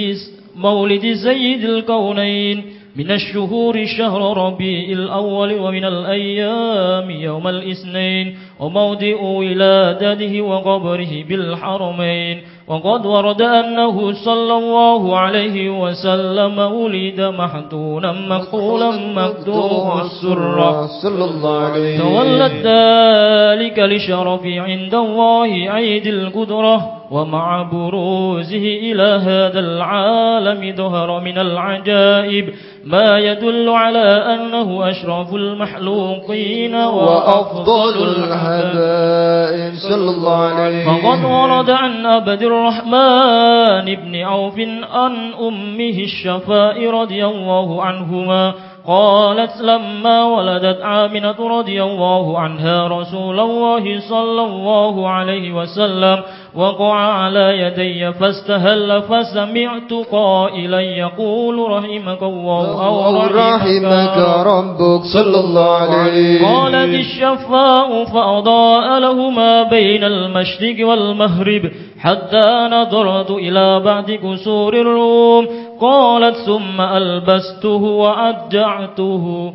مولد سيد الكونين من الشهور شهر ربيع الأول ومن الأيام يوم الاثنين وموضع ولادته وقبره بالحرمين. وقد ورد أنه صلى الله عليه وسلم ولد محتونا مقولا مكتوب السرة صلى الله عليه تولت ذلك لشرف عند الله عيد القدرة. ومع بروزه إلى هذا العالم ظهر من العجائب. ما يدل على أنه أشرف المحلوقين وأفضل الحبائب. صلى الله عليه فقد ورد عن أبد الرحمن بن عوف عن أمه الشفاء رضي الله عنهما قالت لما ولدت آمنة رضي الله عنها رسول الله صلى الله عليه وسلم وقع على يدي فاستهل فسمعت قائلا يقول رحمك الله أو رحمك ربك صلى الله عليه قالت الشفاء فأضاء له ما بين المشرق والمغرب حتى نظرت إلى بعض كسور الروم. قالت ثم ألبسته وأدعته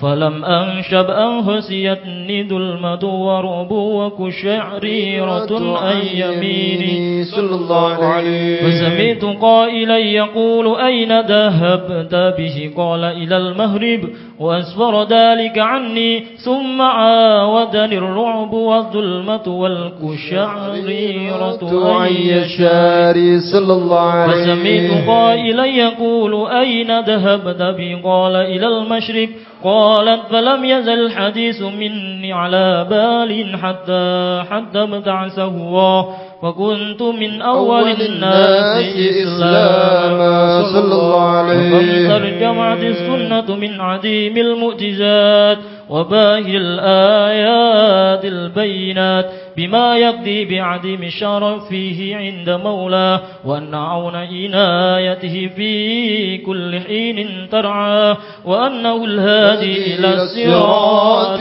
فلم أنشب أن هسيتني ظلمة وربوك شعريرة أن يميني. صلى الله عليه فسمعت قائلا يقول أين ذهبت به؟ قال إلى المغرب. وأسفر ذلك عني ثم عاودني الرعب والظلمة والكشعريرة عن أن يشاء يشاري صلى الله عليه فسمعت قائلا يقول أين ذهبت بي؟ قال إلى المشرق. قالت فلم يزل الحديث مني على بال حتى حتى ابتعثه. الله فكنت من أول الناس إسلاما. صلى الله عليه. وقد ترجمت السنة من عديم المعجزات وباهي الآيات البينات بما يقضي بعديم الشرف فيه عند مولاه وأن عون عنايته في كل حين ترعاه وأنه الهادي إلى الصراط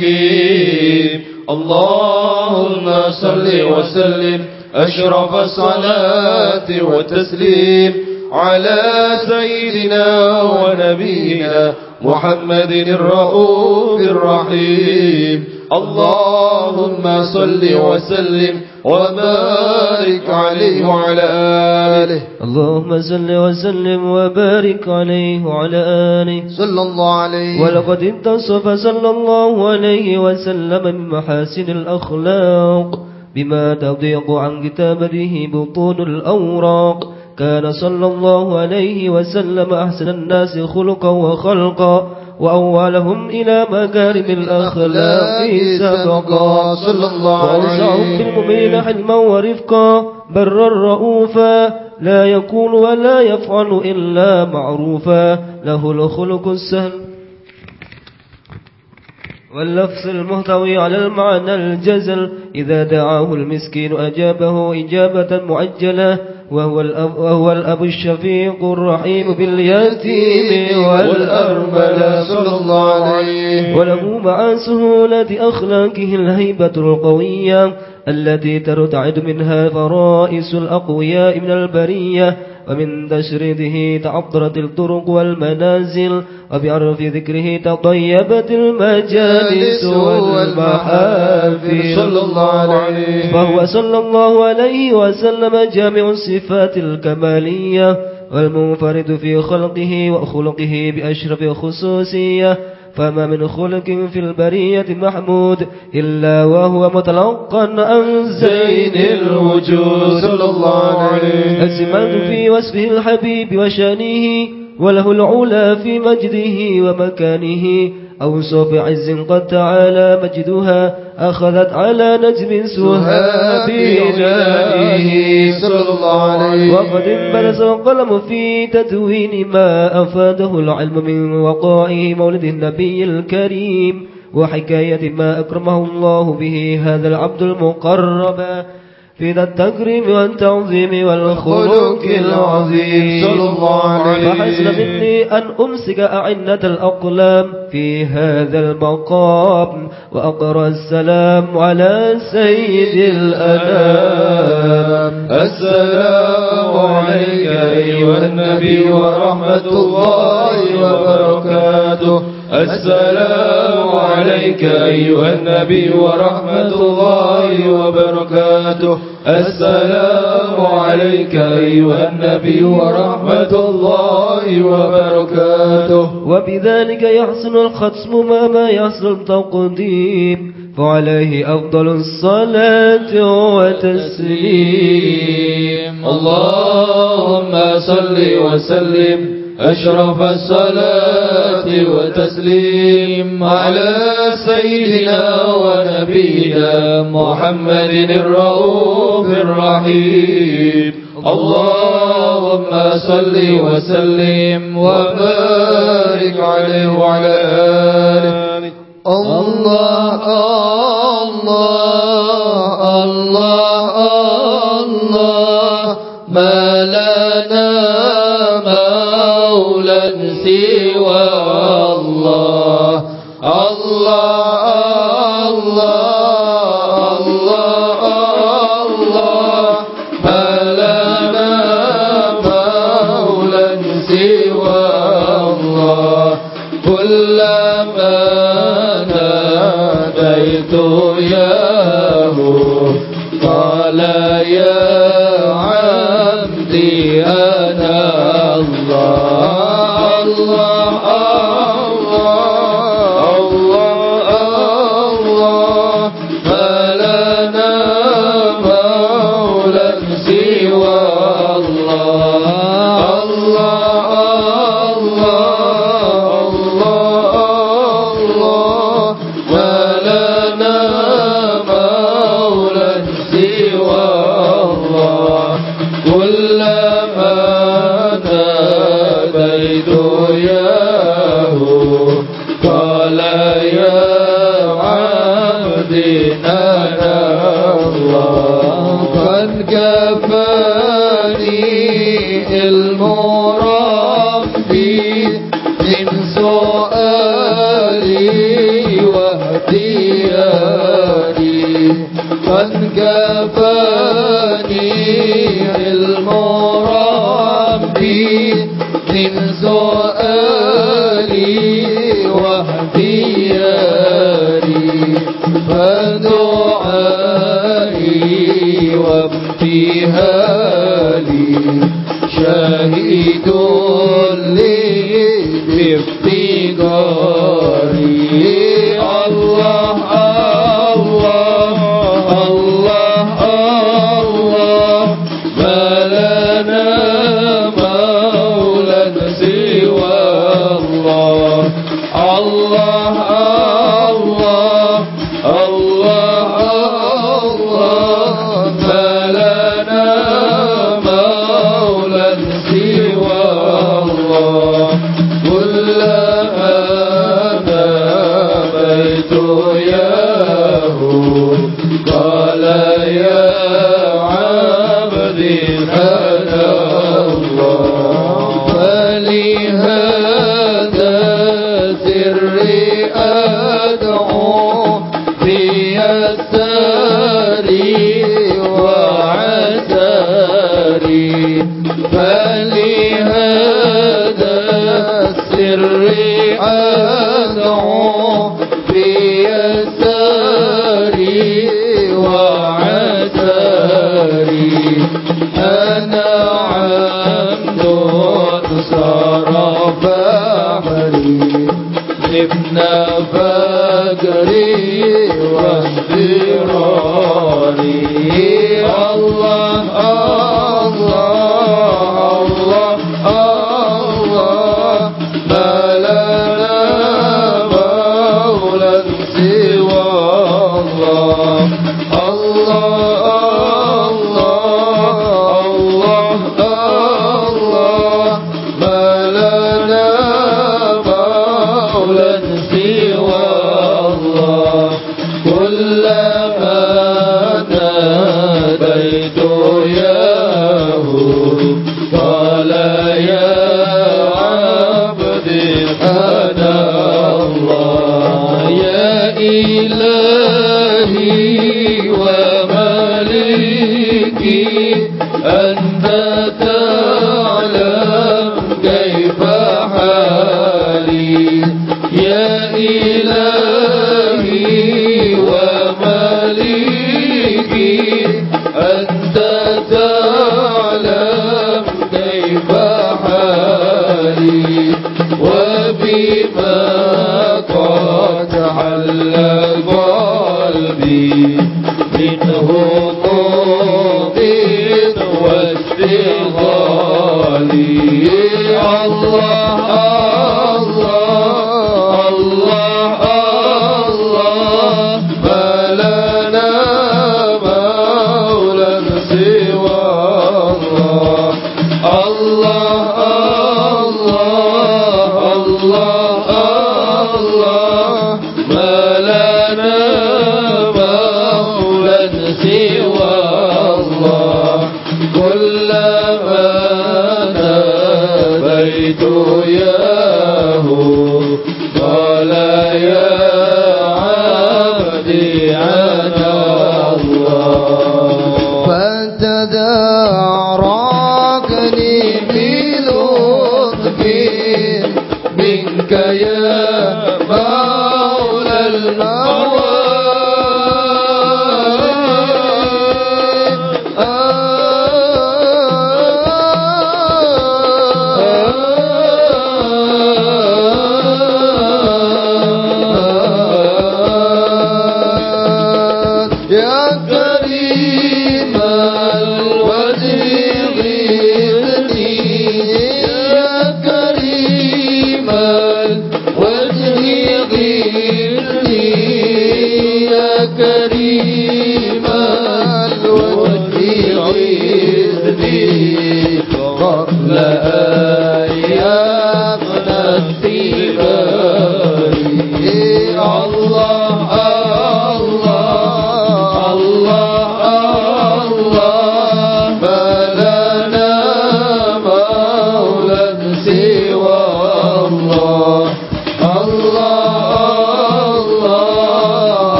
المستقيم. اللهم صل وسلم أشرف الصلاة والتسليم على سيدنا ونبينا محمد الرؤوف الرحيم. اللهم صل وسلم وبارك عليه وعلى آله. اللهم صل وسلم وبارك عليه وعلى آله. صلى الله عليه. ولقد انتصف صلى الله عليه وسلم من محاسن الأخلاق بما تضيق عن كتابته بطون الأوراق. كان صلى الله عليه وسلم أحسن الناس خلقا وخلقا. وأولهم إلى مكارم الأخلاق سبقا. صلى الله عليه. بالمؤمنين حلما ورفقا. برا رؤوفا. لا يقول ولا يفعل إلا معروفا. له الخلق السهل. واللفظ المحتوي على المعنى الجزل. إذا دعاه المسكين أجابه إجابة معجلة وهو الأب, وهو الأب الشفيق الرحيم باليتيم والأرملة صلى الله عليه. وله مع سهولة أخلاقه الهيبة القوية التي ترتعد منها فرائس الأقوياء من البرية ومن تشريده تعطرت الطرق والمنازل وبعرف ذكره تطيبت المجالس والمحافل. صلى الله عليه. فهو صلى الله عليه وسلم جامع الصفات الكمالية والمنفرد في خلقه وخلقه بأشرف خصوصية. فما من خلق في البرية محمود إلا وهو متلقا عن زين الوجود. صلى الله عليه الزمان في وصفه الحبيب وشأنه وله العلا في مجده ومكانه. أوصاف عز قد تعالى مجدها أخذت على نجم سها بجائه صلى الله عليه وقد انبرز القلم في تدوين ما أفاده العلم من وقائه مولد النبي الكريم وحكاية ما أكرمه الله به هذا العبد المقرب. في ذا التكريم والتعظيم والخلق العظيم. صلى الله عليه فحسن مني أن أمسك أعنة الأقلام في هذا المقام وأقرأ السلام على سيد الأنام. السلام عليك أيها النبي ورحمة الله وبركاته. السلام عليك أيها النبي ورحمة الله وبركاته. السلام عليك أيها النبي ورحمة الله وبركاته. وبذلك يحسن الختم ما ما يحسن التقديم. فعليه أفضل الصلاة وتسليم اللهم صل وسلم. أشرف الصلاة وتسليم على سيدنا ونبينا محمد الرؤوف الرحيم. اللهم صل وسلم وبارك عليه وعلى آله. الله الله الله الله. love.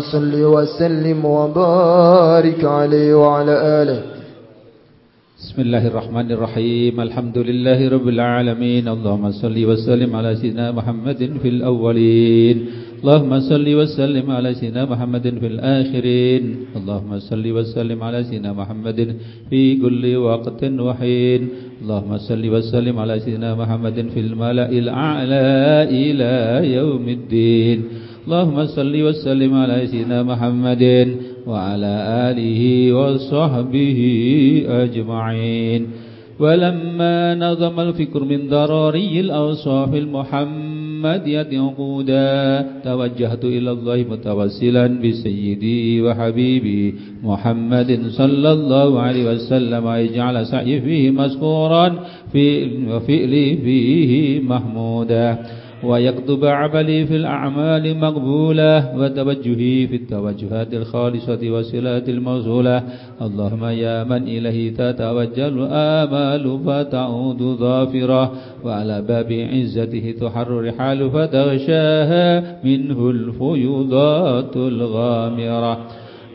صل وسلم وبارك عليه وعلى آله. بسم الله الرحمن الرحيم. الحمد لله رب العالمين. اللهم صل وسلم على سيدنا محمد في الأولين. اللهم صل وسلم على سيدنا محمد في الآخرين. اللهم صل وسلم على سيدنا محمد في كل وقت وحين. اللهم صل وسلم على سيدنا محمد في الملأ الأعلى إلى يوم الدين. اللهم صل وسلم على سيدنا محمد وعلى آله وصحبه أجمعين. ولما نظم الفكر من ضراري الأوصاف المحمدية عقودا توجهت إلى الله متوسلا بسيدي وحبيبي محمد صلى الله عليه وسلم يجعل سعي فيه مذكورا في وفئلي فيه محمودا. ويكتب عملي في الأعمال مقبولة وتوجهي في التوجهات الخالصة وصلات الموصولة. اللهم يا من إليه تتوجه الآمال فتعود ظافرة وعلى باب عزته تحر رحال فتغشاها منه الفيوضات الغامرة.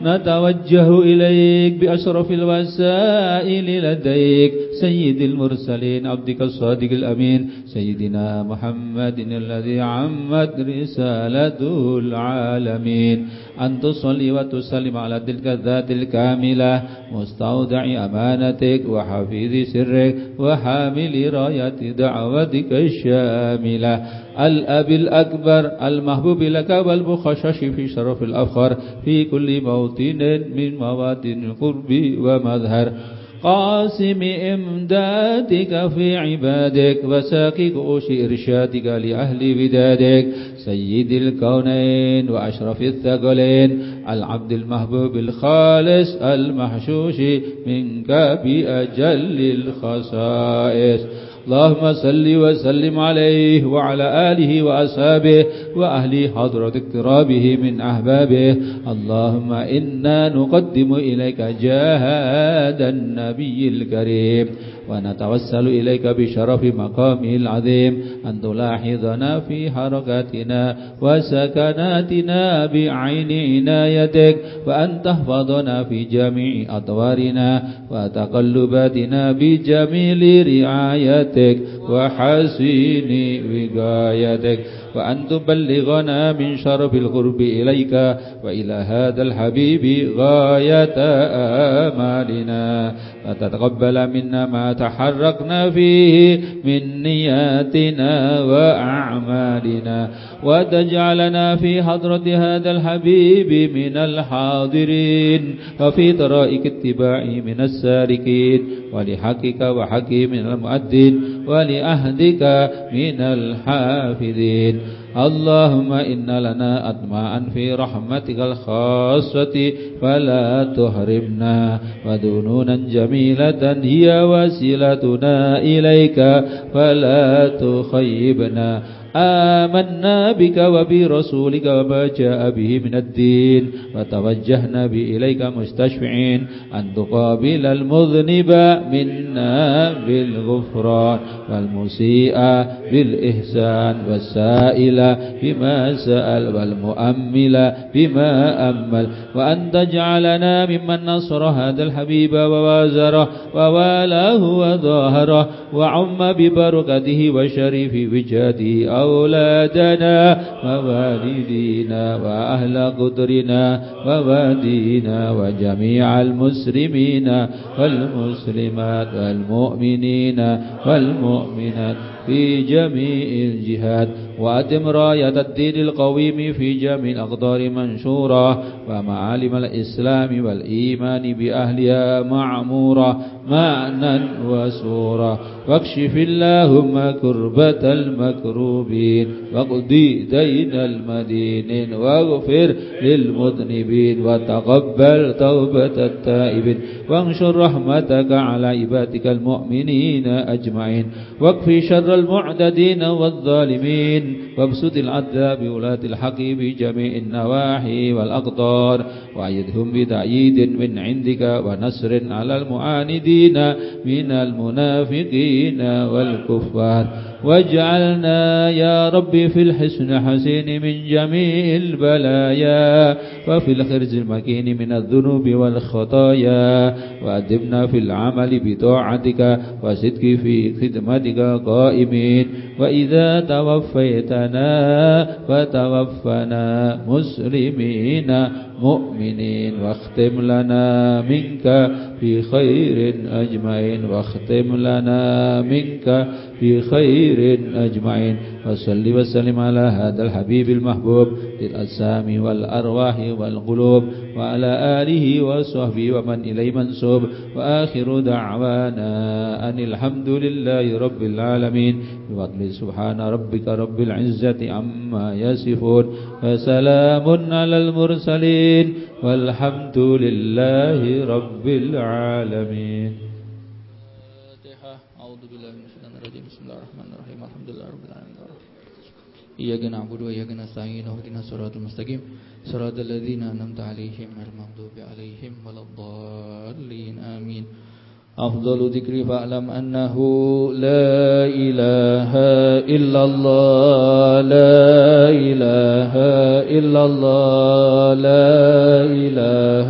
نتوجه إليك بأشرف الوسائل لديك سيد المرسلين عبدك الصادق الأمين سيدنا محمد الذي عمت رسالته العالمين. أن تصلي وتسلم على تلك الذات الكاملة مستودع أمانتك وحفيظ سرك وحامل راية دعوتك الشاملة. الأب الأكبر المحبوب لك والمخشش في شرف الأفخر في كل موطن من مواطن القرب ومظهر. قاسم إمدادك في عبادك وساقي كؤوس إرشادك لأهل بدادك سيد الكونين وأشرف الثقلين العبد المحبوب الخالص المحشوش منك بأجل الخصائص. اللهم صل وسلم عليه وعلى آله وأصحابه وأهل حضرة اقترابه من أحبابه. اللهم إنا نقدم إليك جهاد النبي الكريم. ونتوسل إليك بشرف مقامه العظيم أن تلاحظنا في حركاتنا وسكناتنا بعين عنايتك وأن تحفظنا في جميع أطوارنا وتقلباتنا بجميل رعايتك وحسين وقايتك وأن تبلغنا من شرف القرب إليك وإلى هذا الحبيب غاية آمالنا فتتقبل منا ما تحركنا فيه من نياتنا وأعمالنا وتجعلنا في حضرة هذا الحبيب من الحاضرين وفي طرائق اتباعه من السالكين ولحقك وحقه من المؤدين ولأهدك من الحافظين اللهم إن لنا أطماعا في رحمتك الخاصة فلا تحرمنا وذنونا جميلة هي وسيلتنا إليك فلا تخيبنا. آمنا بك وبرسولك وما جاء به من الدين وتوجهنا به إليك مستشفعين أن تقابل المذنب منا بالغفران والمسيء بالإحسان والسائل بما سأل والمؤمل بما أمل وأن تجعلنا ممن نصر هذا الحبيب ووازره ووالاه وظاهره وعم ببركته وشريف وجاده أولادنا ووالدينا وأهل قدرنا ووادينا وجميع المسلمين والمسلمات والمؤمنين والمؤمنات في جميع الجهات. وأتم راية الدين القويم في جميع الأقدار منشورة ومعالم الإسلام والإيمان بأهلها معمورة. معنى وسورة واكشف اللهم كربة المكروبين واقضي دين المدينين واغفر للمذنبين وتقبل توبة التائبين وانشر رحمتك على عبادك المؤمنين أجمعين واكفي شر المعتدين والظالمين وابسط العذاب بولاة الحق بجميع النواحي والأقدار وأيدهم بتأييد من عندك ونصر على المعاندين من المنافقين والكفار. واجعلنا يا ربي في الحسن حسين من جميع البلايا وفي الخرز المكين من الذنوب والخطايا وأدبنا في العمل بطاعتك وصدق في خدمتك قائمين. وإذا توفيتنا فتوفنا مسلمين مؤمنين. واختم لنا منك في خير أجمعين. واختم لنا منك في خير أجمعين. وصل وسلم على هذا الحبيب المحبوب للأسام والأرواح والقلوب وعلى آله وصحبه ومن إليه منسوب. وآخر دعوانا أن الحمد لله رب العالمين. بفضل سبحان ربك رب العزة عما يصفون. وسلام على المرسلين والحمد لله رب العالمين أعوذ بالله من الشيطان الرجيم بسم الله الرحمن الرحيم الحمد لله رب العالمين إياك نعبد وإياك نستعين اهدنا الصراط المستقيم. صراط الذين أنعمت عليهم غير المغضوب عليهم ولا الضالين. آمين. أفضل ذكر فاعلم أنه لا إله إلا الله لا إله إلا الله لا إله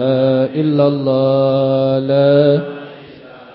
إلا الله لا إلا الله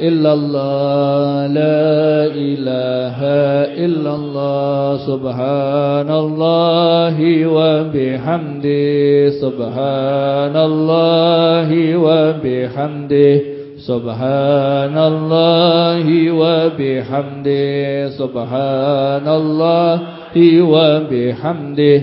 إلا الله لا إله إلا الله سبحان الله وبحمده سبحان الله وبحمده سبحان الله وبحمده سبحان الله وبحمده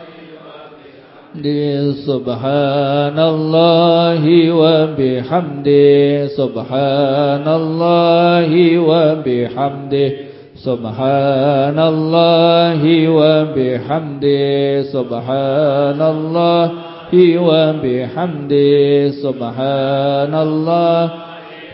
سبحان الله وبحمده سبحان الله وبحمده سبحان الله وبحمده سبحان الله وبحمده سبحان الله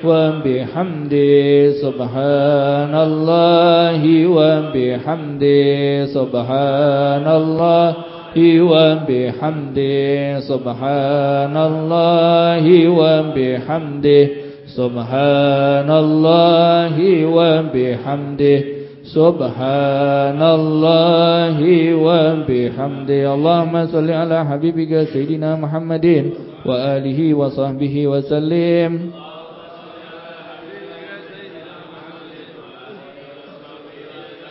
وبحمده سبحان الله وبحمده سبحان الله وبحمده. سبحان الله وبحمده. سبحان الله وبحمده. سبحان الله وبحمده. اللهم صل على حبيبك سيدنا محمد وآله وصحبه وسلم.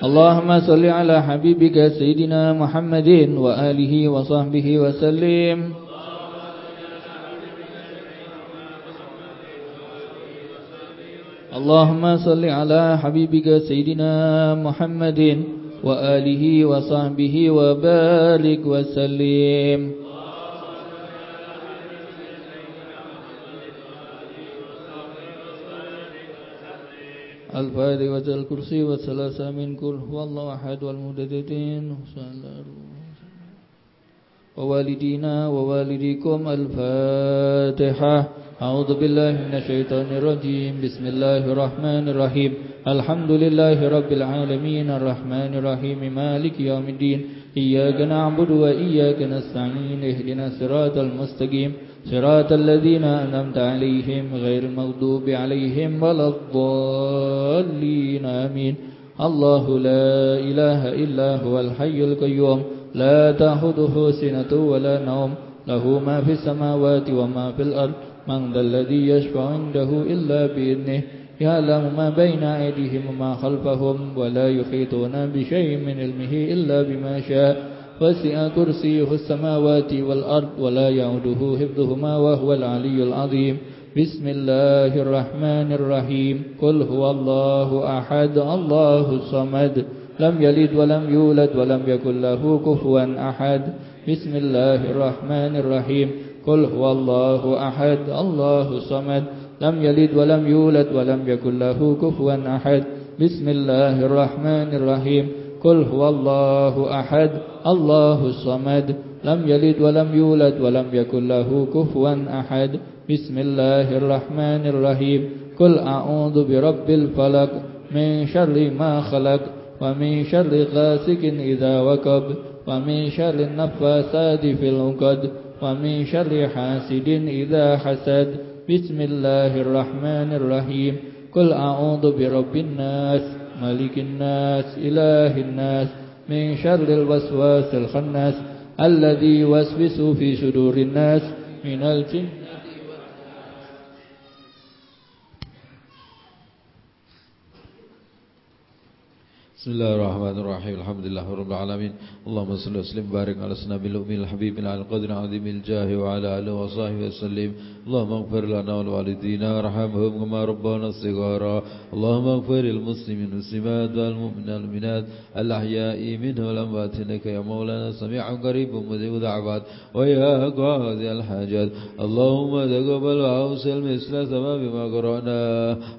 اللهم صل على حبيبك سيدنا محمد وآله وصحبه وسلم. اللهم صل على حبيبك سيدنا محمد وآله وصحبه وبارك وسلم. الفاتحة الكرسي والثلاثة من كل هو الله أحد والمددتين ووالدينا ووالديكم الفاتحة. أعوذ بالله من الشيطان الرجيم. بسم الله الرحمن الرحيم. الحمد لله رب العالمين. الرحمن الرحيم. مالك يوم الدين. إياك نعبد وإياك نستعين. اهدنا الصراط المستقيم. صراط الذين أنعمت عليهم غير المغضوب عليهم ولا الضالين آمين. الله لا إله إلا هو الحي القيوم لا تأخذه سنة ولا نوم. له ما في السماوات وما في الأرض من ذا الذي يشفع عنده إلا بإذنه. يعلم ما بين أيديهم وما خلفهم ولا يحيطون بشيء من علمه إلا بما شاء. وسع كرسيه السماوات والأرض ولا يعوده حفظهما وهو العلي العظيم. بسم الله الرحمن الرحيم. قل هو الله أحد الله الصمد. لم يلد ولم يولد ولم يكن له كفوا أحد. بسم الله الرحمن الرحيم. قل هو الله أحد الله الصمد. لم يلد ولم يولد ولم يكن له كفوا أحد. بسم الله الرحمن الرحيم. قل هو الله أحد الله الصمد. لم يلد ولم يولد ولم يكن له كفوا أحد. بسم الله الرحمن الرحيم. قل أعوذ برب الفلق من شر ما خلق ومن شر غاسق إذا وكب ومن شر النفاسات في العقد ومن شر حاسد إذا حسد. بسم الله الرحمن الرحيم. قل أعوذ برب الناس ملك الناس إله الناس من شر الوسواس الخناس الذي يوسوس في صدور الناس من الجن. بسم الله الرحمن الرحيم الحمد لله رب العالمين. اللهم صل وسلم وبارك على سيدنا الأمي الحبيب على القدر العظيم الجاه وعلى آله وصحبه وسلم. اللهم اغفر لنا ولوالدينا وارحمهم كما ربنا صغارا. اللهم اغفر للمسلمين والمسلمات والمؤمنين والمؤمنات الأحياء منه والأموات. إنك يا مولانا سميع قريب مجيب الدعوات ويا قاضي الحاجات. اللهم تقبل وأوصل مثل ثواب ما قرأنا.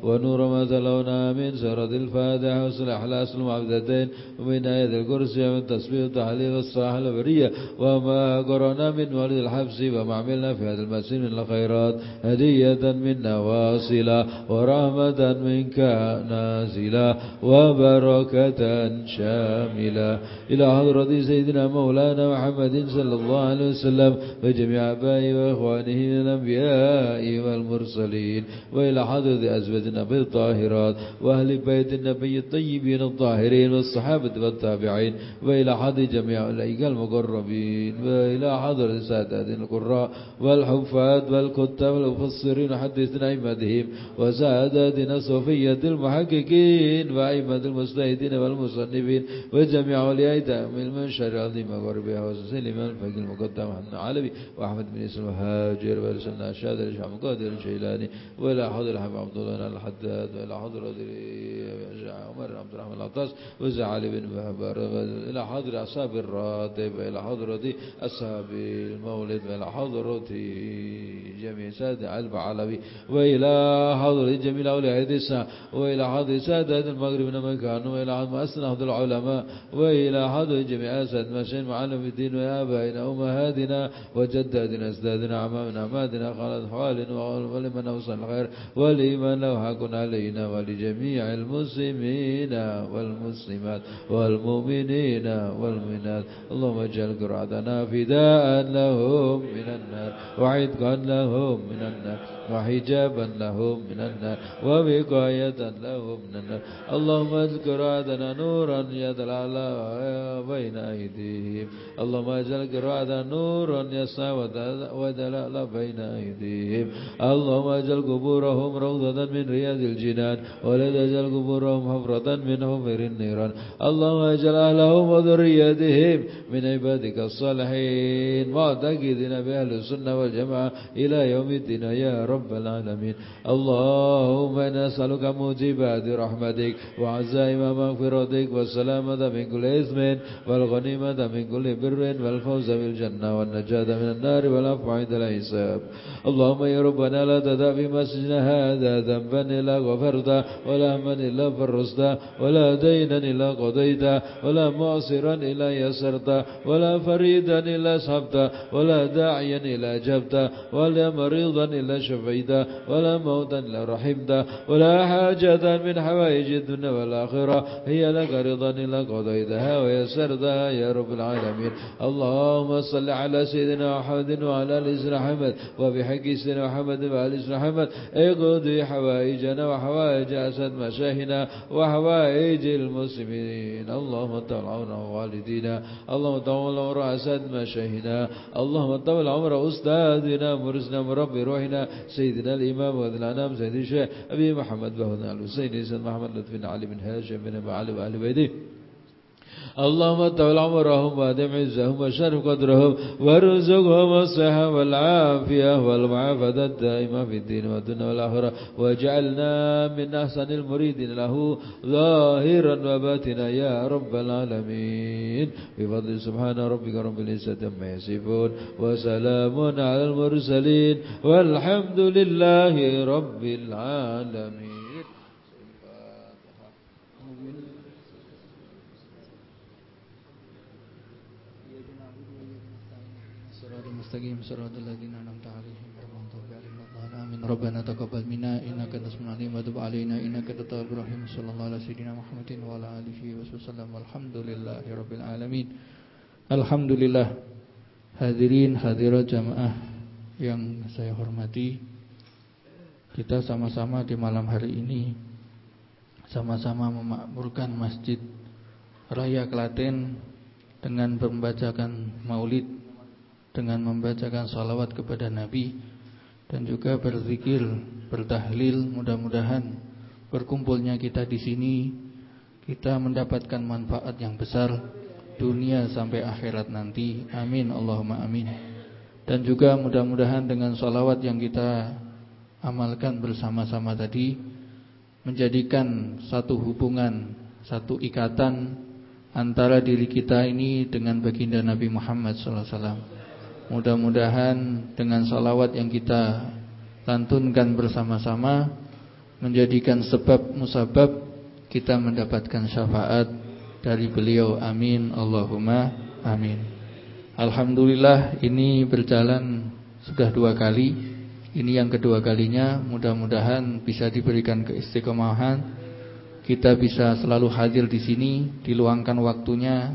ونور ما تلونا من سورة الفاتحة وصلح الأسلم عبدتين ومن آية الكرسي ومن تسبيح التحليل والصلاح البرية. وما قرأنا من ولد الحبس وما عملنا في هذا المسجد من الخيرات هدية منا واصلة ورحمة منك نازلة وبركة شاملة. إلى حضرة سيدنا مولانا محمد صلى الله عليه وسلم وجميع آبائه وإخوانه من الأنبياء والمرسلين. وإلى حضرة أزواجنا بالطاهرات وأهل بيت النبي الطيبين الطاهرين والصحابة والتابعين. وإلى حضرة جميع الأيقى المقربين وإلى حضرة سادات القراء والحفاظ والكتاب والمفسرين وحدثنا أئمتهم وساداتنا الصوفية المحققين وأئمة المجتهدين والمصنفين وجميع أولياء تأمين من شر العظيم وغربها وسلم الفقيه المقدم عن علوي وأحمد بن اسم الهاجر ورسلنا الشهادة لشعب قادر الشيلاني وإلى حضر الحبيب عبد الله الحداد وإلى حضر عمر عبد الرحمن العطاس وزعل بن بهبر إلى حضر أصحاب الراتب وإلى حضرة أصحاب المولد وإلى حضرة جميع سادة البعلوي وإلى حضرة جميع أولياء الساعة وإلى حضرة سادة المغرب من مكان وإلى حضر العلماء. وإلى حضرة جميع أسد مشين معلم الدين. وآبائنا أمهاتنا وجداتنا أسدادنا. عمامنا أماتنا خالد حوال ولمن أوصل الخير. ولمن لو حق علينا. ولجميع المسلمين والمسلمات والمؤمنين والمؤمنات. اللهم اجعل قرعتنا فداء لهم من النار. وعتقا لهم من النار وحجابا لهم من النار ووقاية لهم من النار. اللهم اذكر عدنا نورا يدلال بين أيديهم. اللهم اجعل قراءة نورا يسعى ودلال بين أيديهم. اللهم اجعل قبورهم روضة من رياض الجنان ولا تجعل قبورهم حفرة من حمر النيران. اللهم اجعل أهلهم وذريتهم من عبادك الصالحين معتقدين بأهل السنة والجماعة إلى يوم الدين يا رب العالمين. اللهم نسألك موجبات رحمتك وعزائم مغفرتك والسلامة من كل إثم والغنيمة من كل بر والفوز بالجنة والنجاة من النار والعفو عند الحساب. اللهم يا ربنا لا تدع في مسجدنا هذا ذنبا إلا غفرته ولا هما إلا فرجته ولا دينا إلا قضيته ولا معسرا إلا يسرته ولا فريدا إلا أسحبته ولا داعيا إلا أجبته ولا مريضا إلا شفيته ولا موتا إلا رحمته ولا حاجة من حوائج الدنيا والآخرة. هي لك رضا إلا قضيتها ويسرتها يا رب العالمين. اللهم صل على سيدنا محمد وعلى آل سيدنا محمد وبحق سيدنا محمد وعلى سيدنا محمد. اقضي حوائجنا وحوائج أسد مشاهنا وحوائج المسلمين. اللهم طول عمر والدينا اللهم طول عمر أسد مشاهنا اللهم طول عمر أستاذنا مرسنا مربي روحنا سيدنا الإمام وذي الأنام سيد الشيخ أبي محمد بهنا الحسين سيد محمد لطفين علي بن هاشم أبي علي وأهل بيته. اللهم طول عمرهم وادم عزهم وشرف قدرهم وارزقهم الصحة والعافية والمعافاة الدائمة في الدين والدنيا والآخرة. واجعلنا من أحسن المريدين. له ظاهرا وباتنا يا رب العالمين. بفضل سبحان ربك رب العزة عما يصفون وسلام على المرسلين والحمد لله رب العالمين. المستقيم صراط الذين أنعمت عليهم غير المغضوب عليهم ولا آمين ربنا تقبل منا إنك أنت السميع العليم وتب علينا إنك أنت التواب الرحيم صلى الله على سيدنا محمد وعلى آله وسلم والحمد لله رب العالمين Alhamdulillah Hadirin hadirat jamaah yang saya hormati Kita sama-sama di malam hari ini Sama-sama memakmurkan masjid Raya Klaten Dengan membacakan maulid dengan membacakan salawat kepada Nabi dan juga berzikir, bertahlil, mudah-mudahan berkumpulnya kita di sini kita mendapatkan manfaat yang besar dunia sampai akhirat nanti. Amin Allahumma amin. Dan juga mudah-mudahan dengan salawat yang kita amalkan bersama-sama tadi menjadikan satu hubungan, satu ikatan antara diri kita ini dengan baginda Nabi Muhammad sallallahu alaihi wasallam. Mudah-mudahan dengan salawat yang kita lantunkan bersama-sama Menjadikan sebab musabab kita mendapatkan syafaat dari beliau. Amin. Allahumma amin. Alhamdulillah ini berjalan sudah dua kali. Ini yang kedua kalinya. Mudah-mudahan bisa diberikan keistiqomahan. Kita bisa selalu hadir di sini Diluangkan waktunya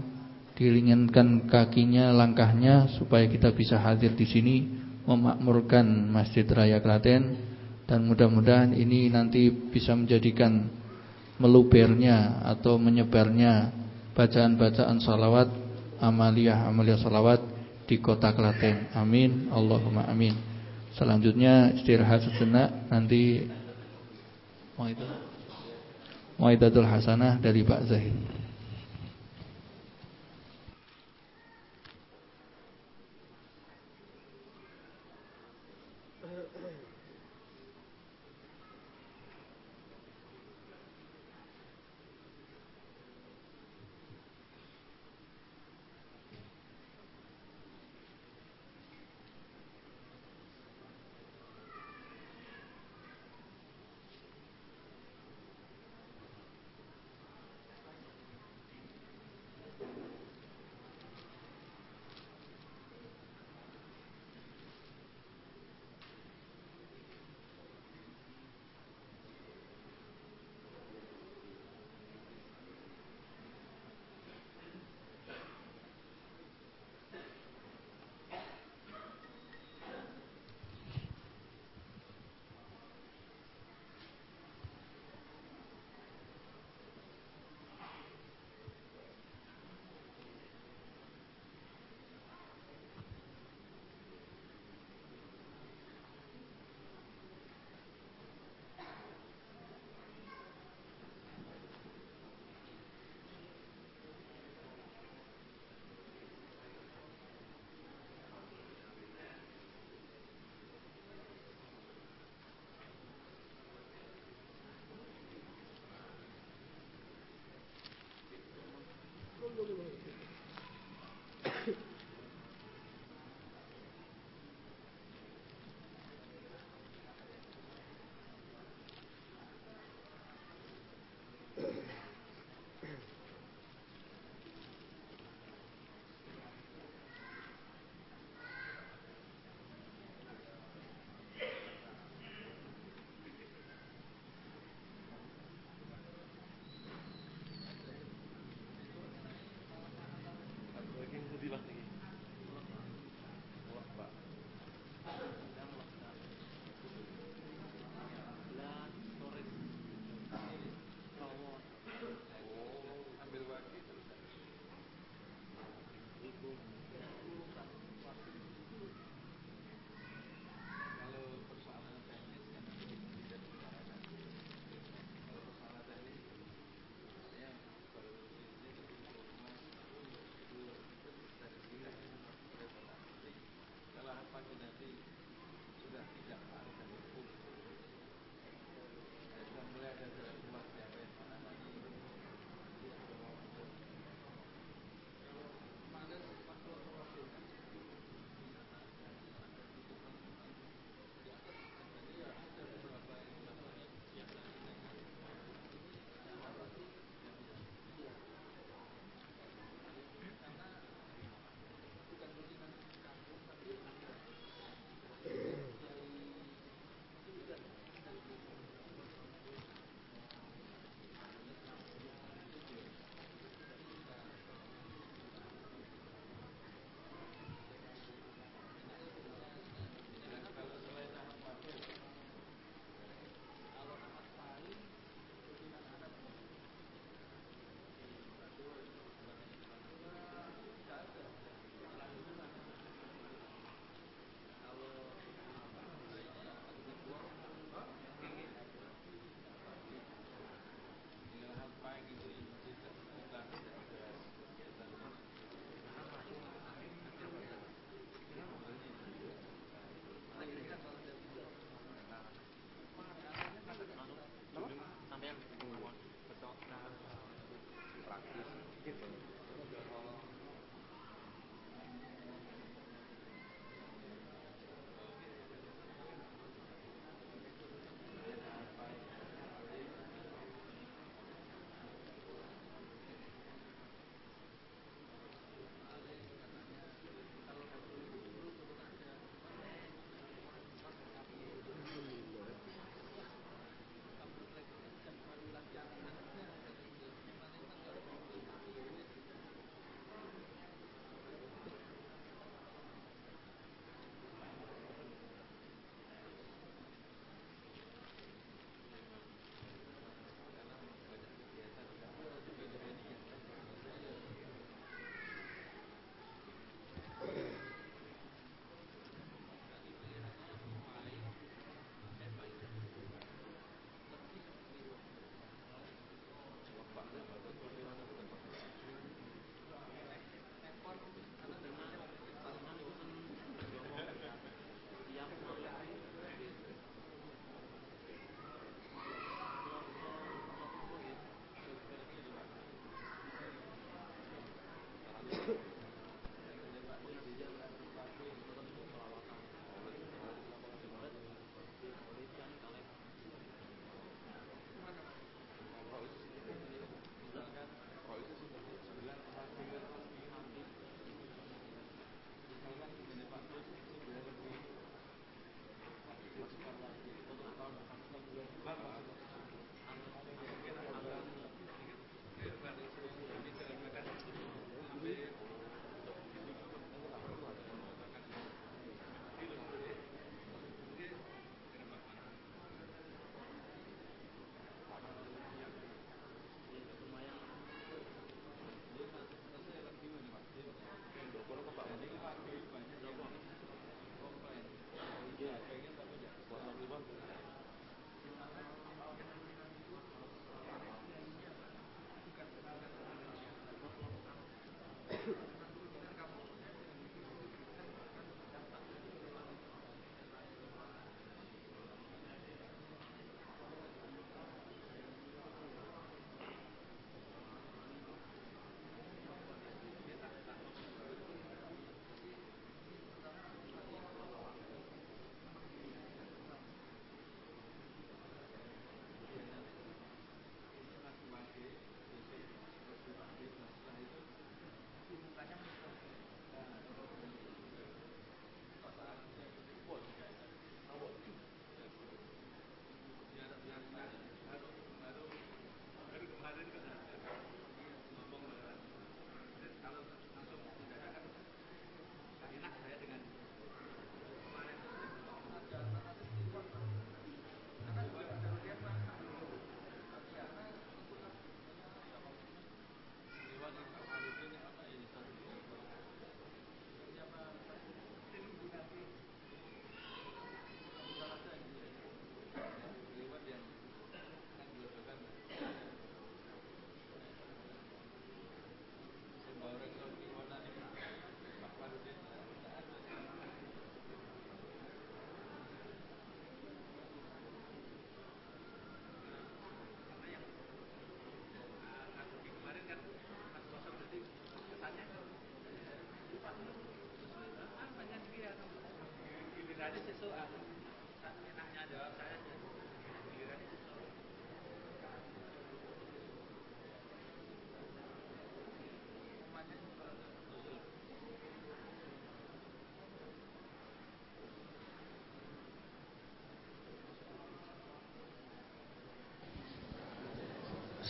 diringankan kakinya, langkahnya supaya kita bisa hadir di sini memakmurkan Masjid Raya Klaten dan mudah-mudahan ini nanti bisa menjadikan melubernya atau menyebarnya bacaan-bacaan salawat amaliyah-amaliyah salawat di kota Klaten. Amin. Allahumma amin. Selanjutnya istirahat sejenak nanti mau itu Muaidatul Hasanah dari Pak Zahid.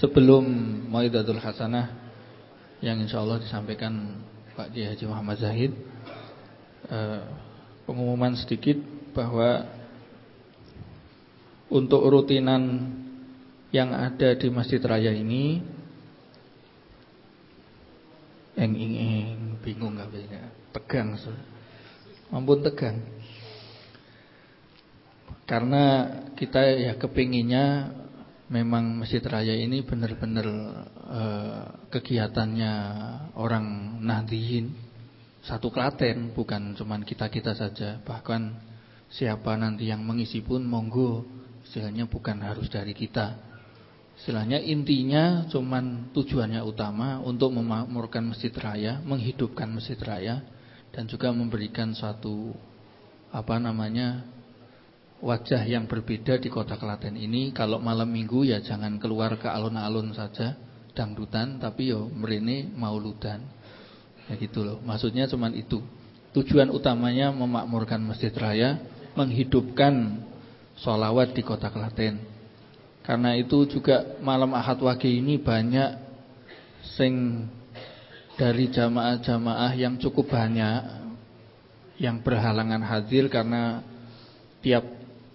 Sebelum Maidatul Hasanah yang insya Allah disampaikan Pak Kiai Haji Muhammad Zahid eh, pengumuman sedikit bahwa untuk rutinan yang ada di Masjid Raya ini eng ing bingung nggak bisa tegang so. ampun tegang karena kita ya kepinginnya memang Masjid Raya ini benar-benar uh, kegiatannya orang Nahdiyin satu Klaten, bukan cuman kita-kita saja. Bahkan siapa nanti yang mengisi pun monggo, istilahnya bukan harus dari kita. Istilahnya intinya cuman tujuannya utama untuk memakmurkan masjid raya, menghidupkan masjid raya dan juga memberikan suatu apa namanya wajah yang berbeda di kota Klaten ini. Kalau malam minggu ya jangan keluar ke alun-alun saja dangdutan, tapi yo merene mauludan. Ya gitu loh. Maksudnya cuman itu. Tujuan utamanya memakmurkan masjid raya, menghidupkan sholawat di kota Klaten. Karena itu juga malam Ahad Wage ini banyak sing dari jamaah-jamaah yang cukup banyak yang berhalangan hadir karena tiap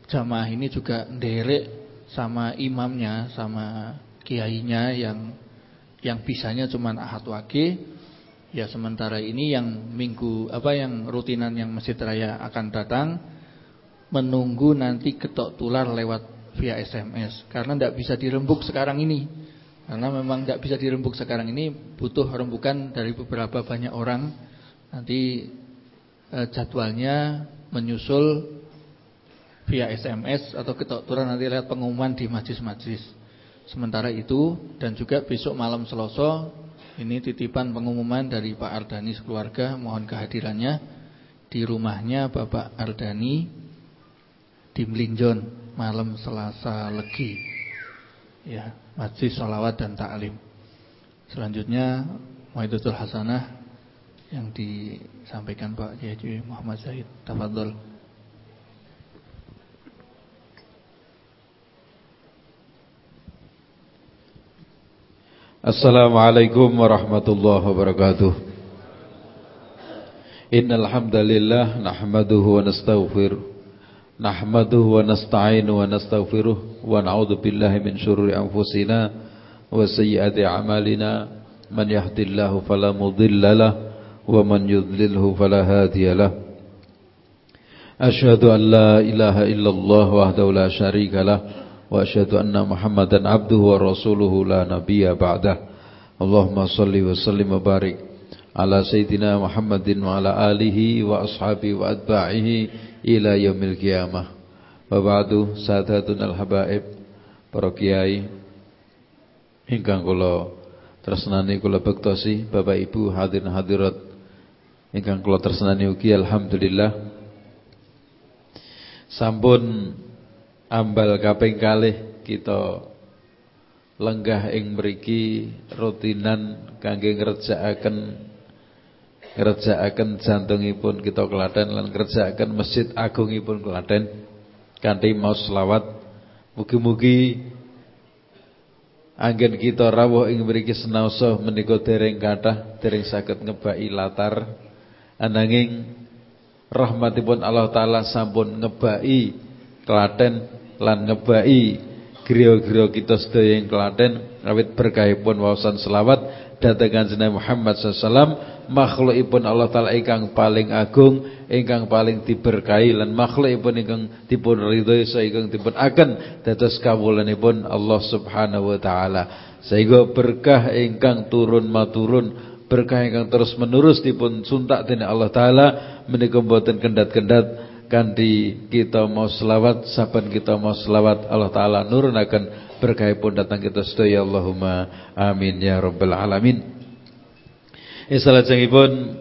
jamaah ini juga nderek sama imamnya, sama kiainya yang yang bisanya cuma Ahad Wage. Ya sementara ini yang minggu apa yang rutinan yang Masjid Raya akan datang menunggu nanti ketok tular lewat via SMS karena tidak bisa dirembuk sekarang ini. Karena memang tidak bisa dirembuk sekarang ini butuh rembukan dari beberapa banyak orang. Nanti e, jadwalnya menyusul via SMS atau keturunan nanti lihat pengumuman di majlis-majlis. Sementara itu dan juga besok malam Selasa ini titipan pengumuman dari Pak Ardani sekeluarga mohon kehadirannya di rumahnya Bapak Ardani di Melinjon malam Selasa Legi. Ya, majlis salawat dan taklim. Selanjutnya Maidatul Hasanah yang disampaikan Pak Kiai Muhammad Zaid. Tafadhol. Assalamualaikum warahmatullahi wabarakatuh. Innal hamdalillah nahmaduhu wa nastaghfiruh نحمده ونستعين ونستغفره ونعوذ بالله من شرور أنفسنا وسيئات أعمالنا من يهد الله فلا مضل له ومن يضلله فلا هادي له أشهد أن لا إله إلا الله وحده لا شريك له وأشهد أن محمدا عبده ورسوله لا نبي بعده اللهم صل وسلم وبارك على سيدنا محمد وعلى آله وأصحابه وأتباعه ila yaumil qiyamah. Wa ba'du sadatun al-habaib para kiai ingkang kula tresnani kula bektosi Bapak Ibu hadirin hadirat ingkang kula tresnani ugi alhamdulillah sampun ambal kaping kalih kita lenggah ing mriki rutinan kangge ngerjakaken ngerjakaken jantungipun kita Klaten lan ngerjakaken Masjid Agungipun Klaten kanthi maos selawat. Mugi-mugi anggen kita rawuh ing mriki senaosa menika dereng kathah dereng saged ngebaki latar. Ananging rahmatipun Allah taala sampun ngebaki Klaten lan ngebaki griya-griya kita sedaya ing Klaten awit berkahipun wawasan selawat dhateng Kanjeng Muhammad sallallahu makhlukipun Allah taala ingkang paling agung, ingkang paling diberkahi lan makhlukipun ingkang dipun ridhoi ingkang dipun akan dados kawulanipun Allah Subhanahu wa taala. Sehingga berkah ingkang turun maturun berkah ingkang terus menerus dipun suntak dening Allah taala menika mboten kendat-kendat kanthi kita mau selawat saben kita mau selawat Allah taala nurunaken berkahipun datang kita sedaya Allahumma amin ya rabbal alamin. Ya salajengipun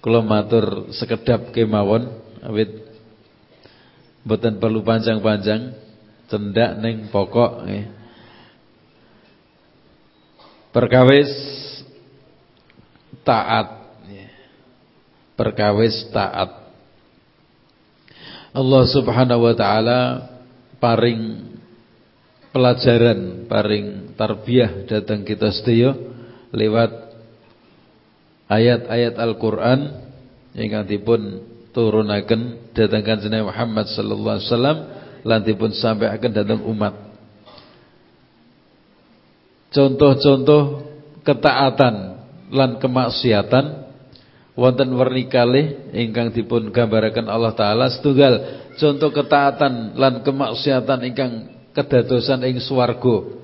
kula matur sekedap kemawon awit. Mboten perlu panjang-panjang cendak ning pokok nggih. Perkawis taat perkawis taat Allah Subhanahu wa taala paring pelajaran, paring tarbiyah datang kita sedaya lewat ayat-ayat Al-Qur'an ingkang dipun turunaken dhateng Kanjeng Muhammad sallallahu alaihi wasallam lan dipun sampaikan dhateng umat. Contoh-contoh ketaatan lan kemaksiatan wonten werni kalih ingkang dipun gambaraken Allah taala setunggal contoh ketaatan lan kemaksiatan ingkang kedadosan ing swarga.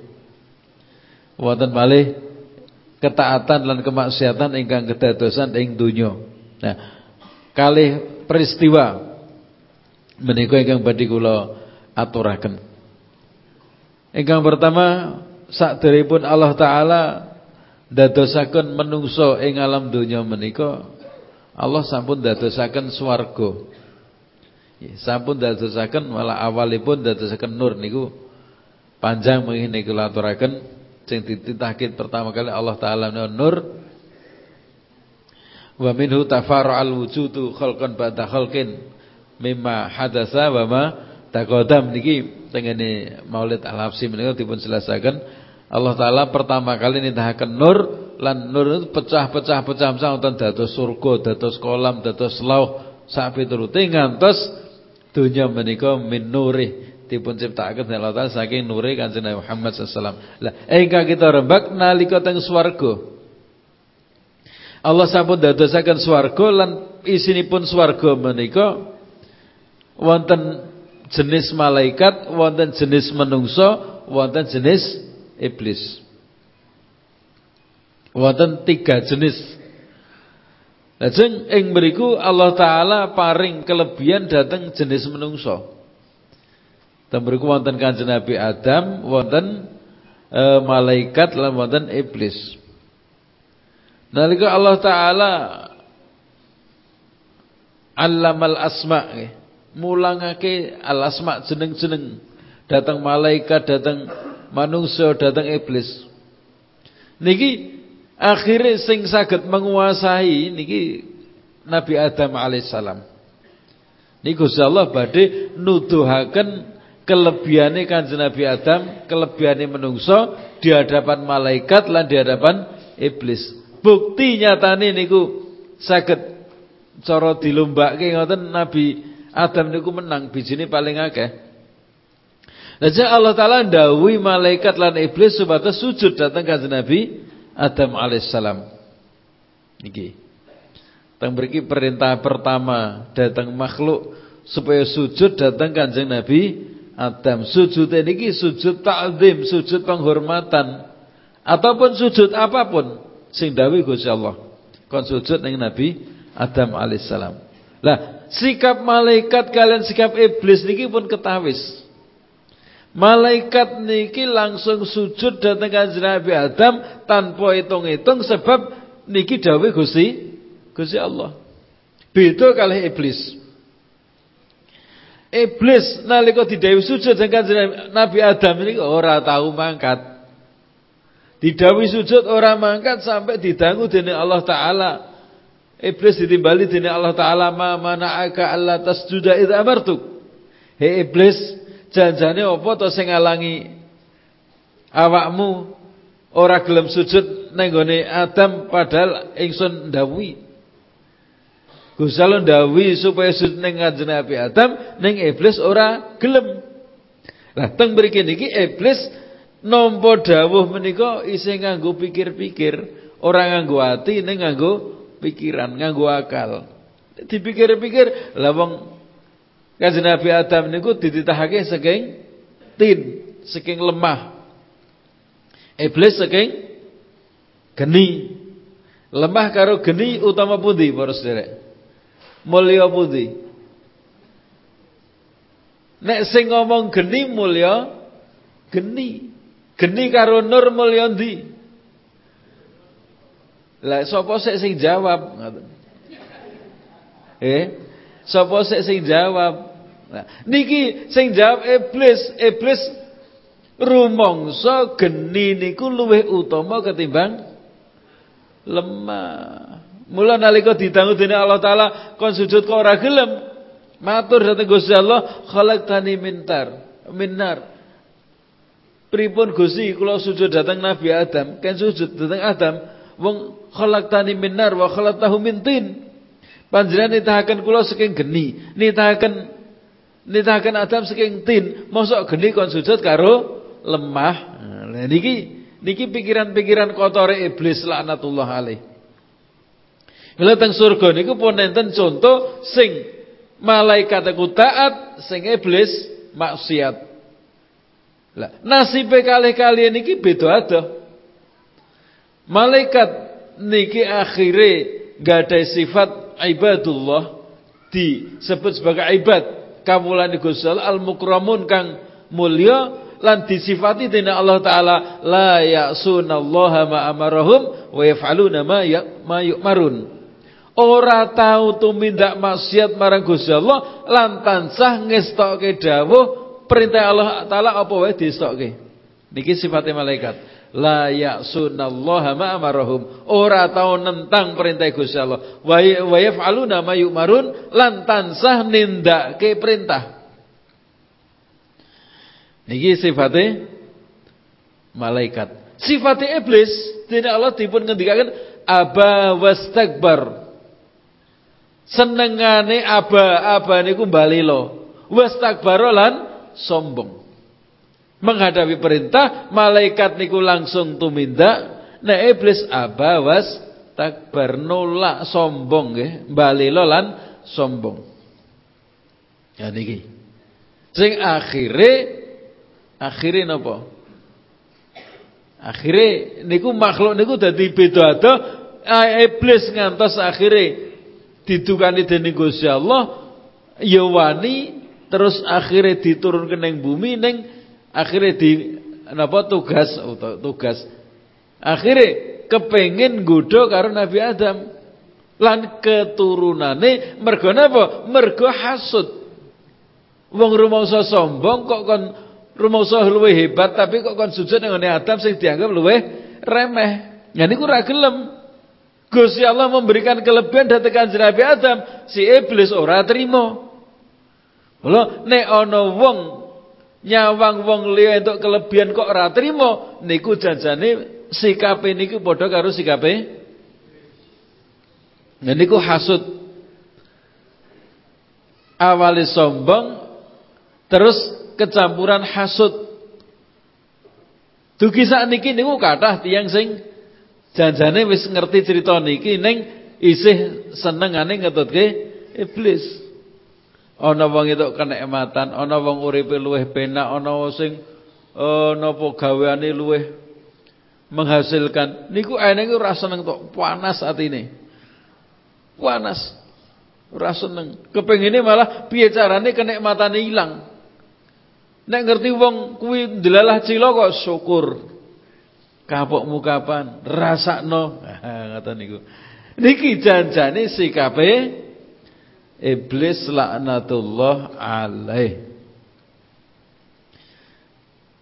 Wonten malih ketaatan dan kemaksiatan ingkang kedadosan ing donya. Nah, kalih peristiwa menika ingkang badhe kula aturaken. Ingkang pertama pun Allah taala dadosaken menungso ing alam donya menika Allah sampun dadosaken swarga. Sampun dadosaken malah awalipun dadosaken nur niku panjang mengene kula aturaken sing dititahke pertama kali Allah taala nur. Wa minhu tafarra'al wujudu khalqan ba'da khalqin mimma hadasa wa ma taqaddam. Niki tengene Maulid Al-Habsyi menika dipun jelasaken. Allah taala pertama kali nindahaken nur lan nur itu pecah-pecah pecah-pecah wonten dados surga, dados kolam, dados lauh sak piturute ngantos dunya menika min nurih dipun ciptakaken Allah taala saking nure Kanjeng Muhammad sallallahu alaihi wasallam. Lah ingkang kita rembak nalika teng swarga Allah sampun dadosaken swarga lan isinipun swarga menika wonten jenis malaikat, wonten jenis menungso, wonten jenis iblis. Wonten tiga jenis. Lajeng ing mriku Allah taala paring kelebihan dateng jenis menungso. Tembriku wonten Kanjeng Nabi Adam, wonten e, malaikat lan wonten iblis. Nalika Allah taala Allamal asma mulangake al asma jeneng-jeneng datang malaikat datang manusia datang iblis niki akhirnya sing saged menguasai niki Nabi Adam alaihissalam. Gusti Allah badhe nuduhaken kelebihane kanjeng Nabi Adam kelebihane menungso di hadapan malaikat lan di hadapan iblis. Bukti nyatane niku saged cara dilombake ngoten Nabi Adam niku menang. Bijine paling akeh. Lajar Allah taala ndawuhi malaikat lan iblis supaya sujud datang kanjeng Nabi Adam alaihissalam. Niki. Teng mriki perintah pertama datang makhluk supaya sujud datang kanjeng Nabi Adam. Sujud niki sujud ta'zim, sujud penghormatan ataupun sujud apa pun sing dawuh Gusti Allah. Kon sujud ning Nabi Adam alaihissalam. Lah, sikap malaikat kalian sikap iblis niki pun ketawis. Malaikat niki langsung sujud datang kanjeng Nabi Adam tanpa hitung-hitung sebab niki dawuh Gusti Gusti Allah. Beda kali iblis. Iblis nalika didhawuhi sujud dengan Nabi Adam ini ora tahu mangkat. Didawi sujud orang mangkat sampai didangu dene Allah taala. Iblis ditimbali dene Allah taala ma mana'aka alla tasjuda idza amartuk. Hei iblis, janjane apa to sing ngalangi awakmu ora gelem sujud nang Adam padahal ingsun ndawuhi. Gusti Allah ndawuhi supaya sujud ning kanjeng Nabi Adam ning iblis ora gelem. Lah teng mriki niki iblis Nompo dawuh menika isih nganggo pikir-pikir, ora nganggo ati ning nganggo pikiran, nganggo akal. Dipikir-pikir, lah wong Kanjeng Nabi Adam niku dititahake saking tin, saking lemah. Iblis saking geni. Lemah karo geni utama pundi para sederek? Mulya pundi? Nek sing ngomong geni mulya geni. Geni karo nur mulya ndi? Lah sapa sik sing jawab? Eh? Sapa sik sing jawab? Nah, niki sing jawab iblis, iblis rumangsa geni niku luwih utama ketimbang lemah. Mula nalika didangu dening Allah taala kon sujud kok ora gelem. Matur dhateng Gusti Allah, khalaqtani mintar, minnar. Pripun Gusti kula sujud datang Nabi Adam, kan sujud datang Adam, wong khalaqtani min nar wa khalaqtahu min tin. Panjenengan nitahaken kula saking geni, nitahaken nitahaken Adam saking tin, mosok geni kon sujud karo lemah. Nah niki niki pikiran-pikiran kotore iblis laknatullah alaih. Mila teng surga niku pun enten contoh sing malaikat taat, sing iblis maksiat. Lah, nasibe kali-kalian niki beda adoh. Malaikat niki akhire gak ada sifat ibadullah disebut sebagai ibad. Kawulane Gusti al mukramun kang mulya lan disifati dening Allah taala la ya'sunallaha ma amarahum wa yaf'aluna ma ya ma yu'marun. Ora tau tumindak maksiat marang Gusti Allah lan tansah ngestokke dawuh perintah Allah taala apa wae distokke. Niki sifatnya malaikat. La ya'sunallaha ma amarahum. Ora tau nentang perintah Gusti Allah. Wa yaf'aluna ma yu'marun lan tansah nindakake perintah. Niki sifatnya malaikat. Sifatnya iblis tidak Allah dipun ngendikaken aba wastakbar. Senengane aba aba niku balilo. Wastakbar lan sombong. Menghadapi perintah malaikat niku langsung tumindak. Nah iblis aba was takbar nolak sombong nggih, balilo lan sombong. Ya niki. Sing akhire Akhire napa? Akhire niku makhluk niku dadi beda ada iblis ngantos akhire didukani dening Gusti Allah ya wani terus akhire diturunke ning bumi ning akhire di napa tugas tugas akhire kepengin nggodha karo Nabi Adam lan keturunane mergo napa mergo hasud wong rumangsa sombong kok kon rumangsa luwih hebat tapi kok kon sujud nang Adam sing dianggap luwih remeh. Ya niku ora gelem. Gusti Allah memberikan kelebihan dhateng Nabi Adam, si iblis ora trimo. Lho nek ana wong nyawang wong liya entuk kelebihan kok ora trimo, niku janjane sikape niku padha karo sikape Nah niku hasud. Awali sombong terus kecampuran hasud. Dugi sakniki niku kathah tiyang sing janjane wis ngerti cerita niki ning isih senengane ngetutke iblis. Ana wong itu kenikmatan, ana wong uripe luwih penak, ana sing uh, napa gaweane luwih menghasilkan. Niku enenge ora seneng tok, panas atine. Panas. Ora seneng. Kepengine malah piye carane kenikmatane ilang. Nek ngerti wong kuwi delalah cila kok syukur. Kapokmu kapan? Rasakno. Ngoten niku. Niki janjane sikape iblis laknatullah alaih.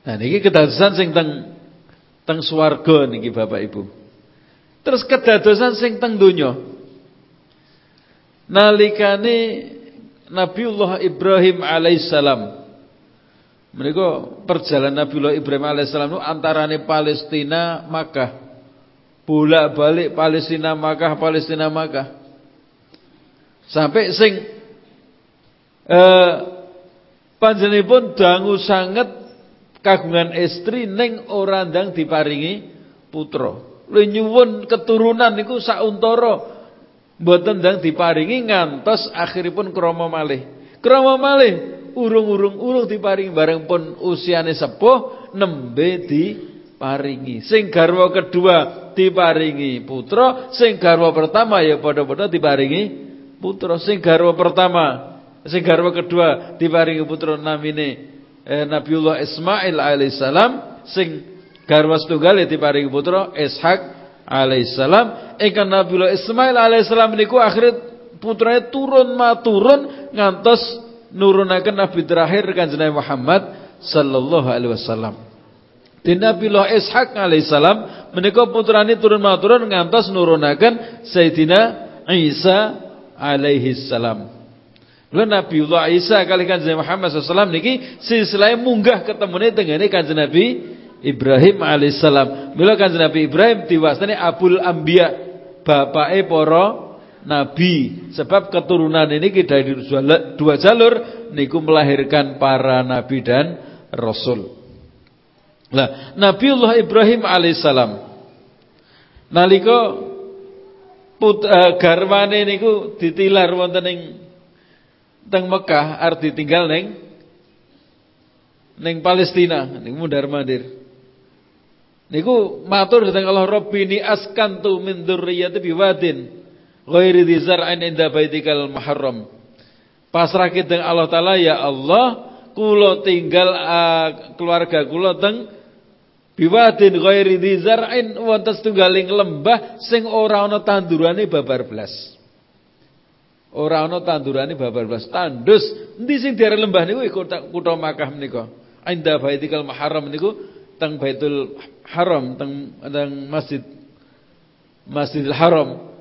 Nah niki kedadosan sing teng teng swarga niki Bapak Ibu. Terus kedadosan sing teng donya. Nalikane Nabiullah Ibrahim alaihissalam mereka perjalanan Nabiullah Ibrahim alaihissalam itu antarane Palestina Makkah. Bolak-balik Palestina Makkah, Palestina Makkah. Sampai sing eh panjenenganipun dangu sangat kagungan istri ning ora ndang diparingi putra. Lha nyuwun keturunan niku sauntara mboten ndang diparingi ngantos akhiripun krama malih. Krama malih urung-urung urung diparingi bareng pun usiane sepuh nembe diparingi. Sing garwa kedua diparingi putra, sing garwa pertama ya padha-padha diparingi putra. Sing garwa pertama, sing garwa kedua diparingi putra namine eh, Nabiullah Ismail alaihissalam, sing garwa setunggal diparingi putra Ishak alaihissalam. Ingkang Nabiullah Ismail alaihissalam niku akhirnya putranya turun maturun ngantos nurunaken nabi terakhir kanjeng Muhammad sallallahu alaihi wasallam. Di Nabi Allah Ishak alaihissalam menika putrane turun maturun ngantos nurunaken Sayyidina Isa alaihi salam. Lalu Nabiullah Isa kali kanjeng Muhammad sallallahu niki silsilah munggah ketemune tengene kanjeng Nabi Ibrahim alaihissalam. Mila kanjeng Nabi Ibrahim diwastani Abul Anbiya, bapake para nabi sebab keturunan ini dari dua jalur niku melahirkan para nabi dan rasul. Nah, Nabiullah Ibrahim alaihissalam nalika put uh, garwane niku ditilar wonten ing teng Mekah arep ditinggal ning ning Palestina niku mundar mandir. Niku matur dhateng Allah Rabbini askantu min dzurriyyati biwadin ghairi dzar'in inda baitikal muharram. Pasrah kita Allah taala ya Allah kula tinggal uh, keluarga kula teng biwadin ghairi dzar'in wonten setunggaling lembah sing ora ana tandurane babar blas. Ora ana tandurane babar blas. Tandus endi sing diare lembah niku kutha Makkah menika. Inda Baitikal Muharram niku teng Baitul Haram teng teng Masjid Masjidil Haram.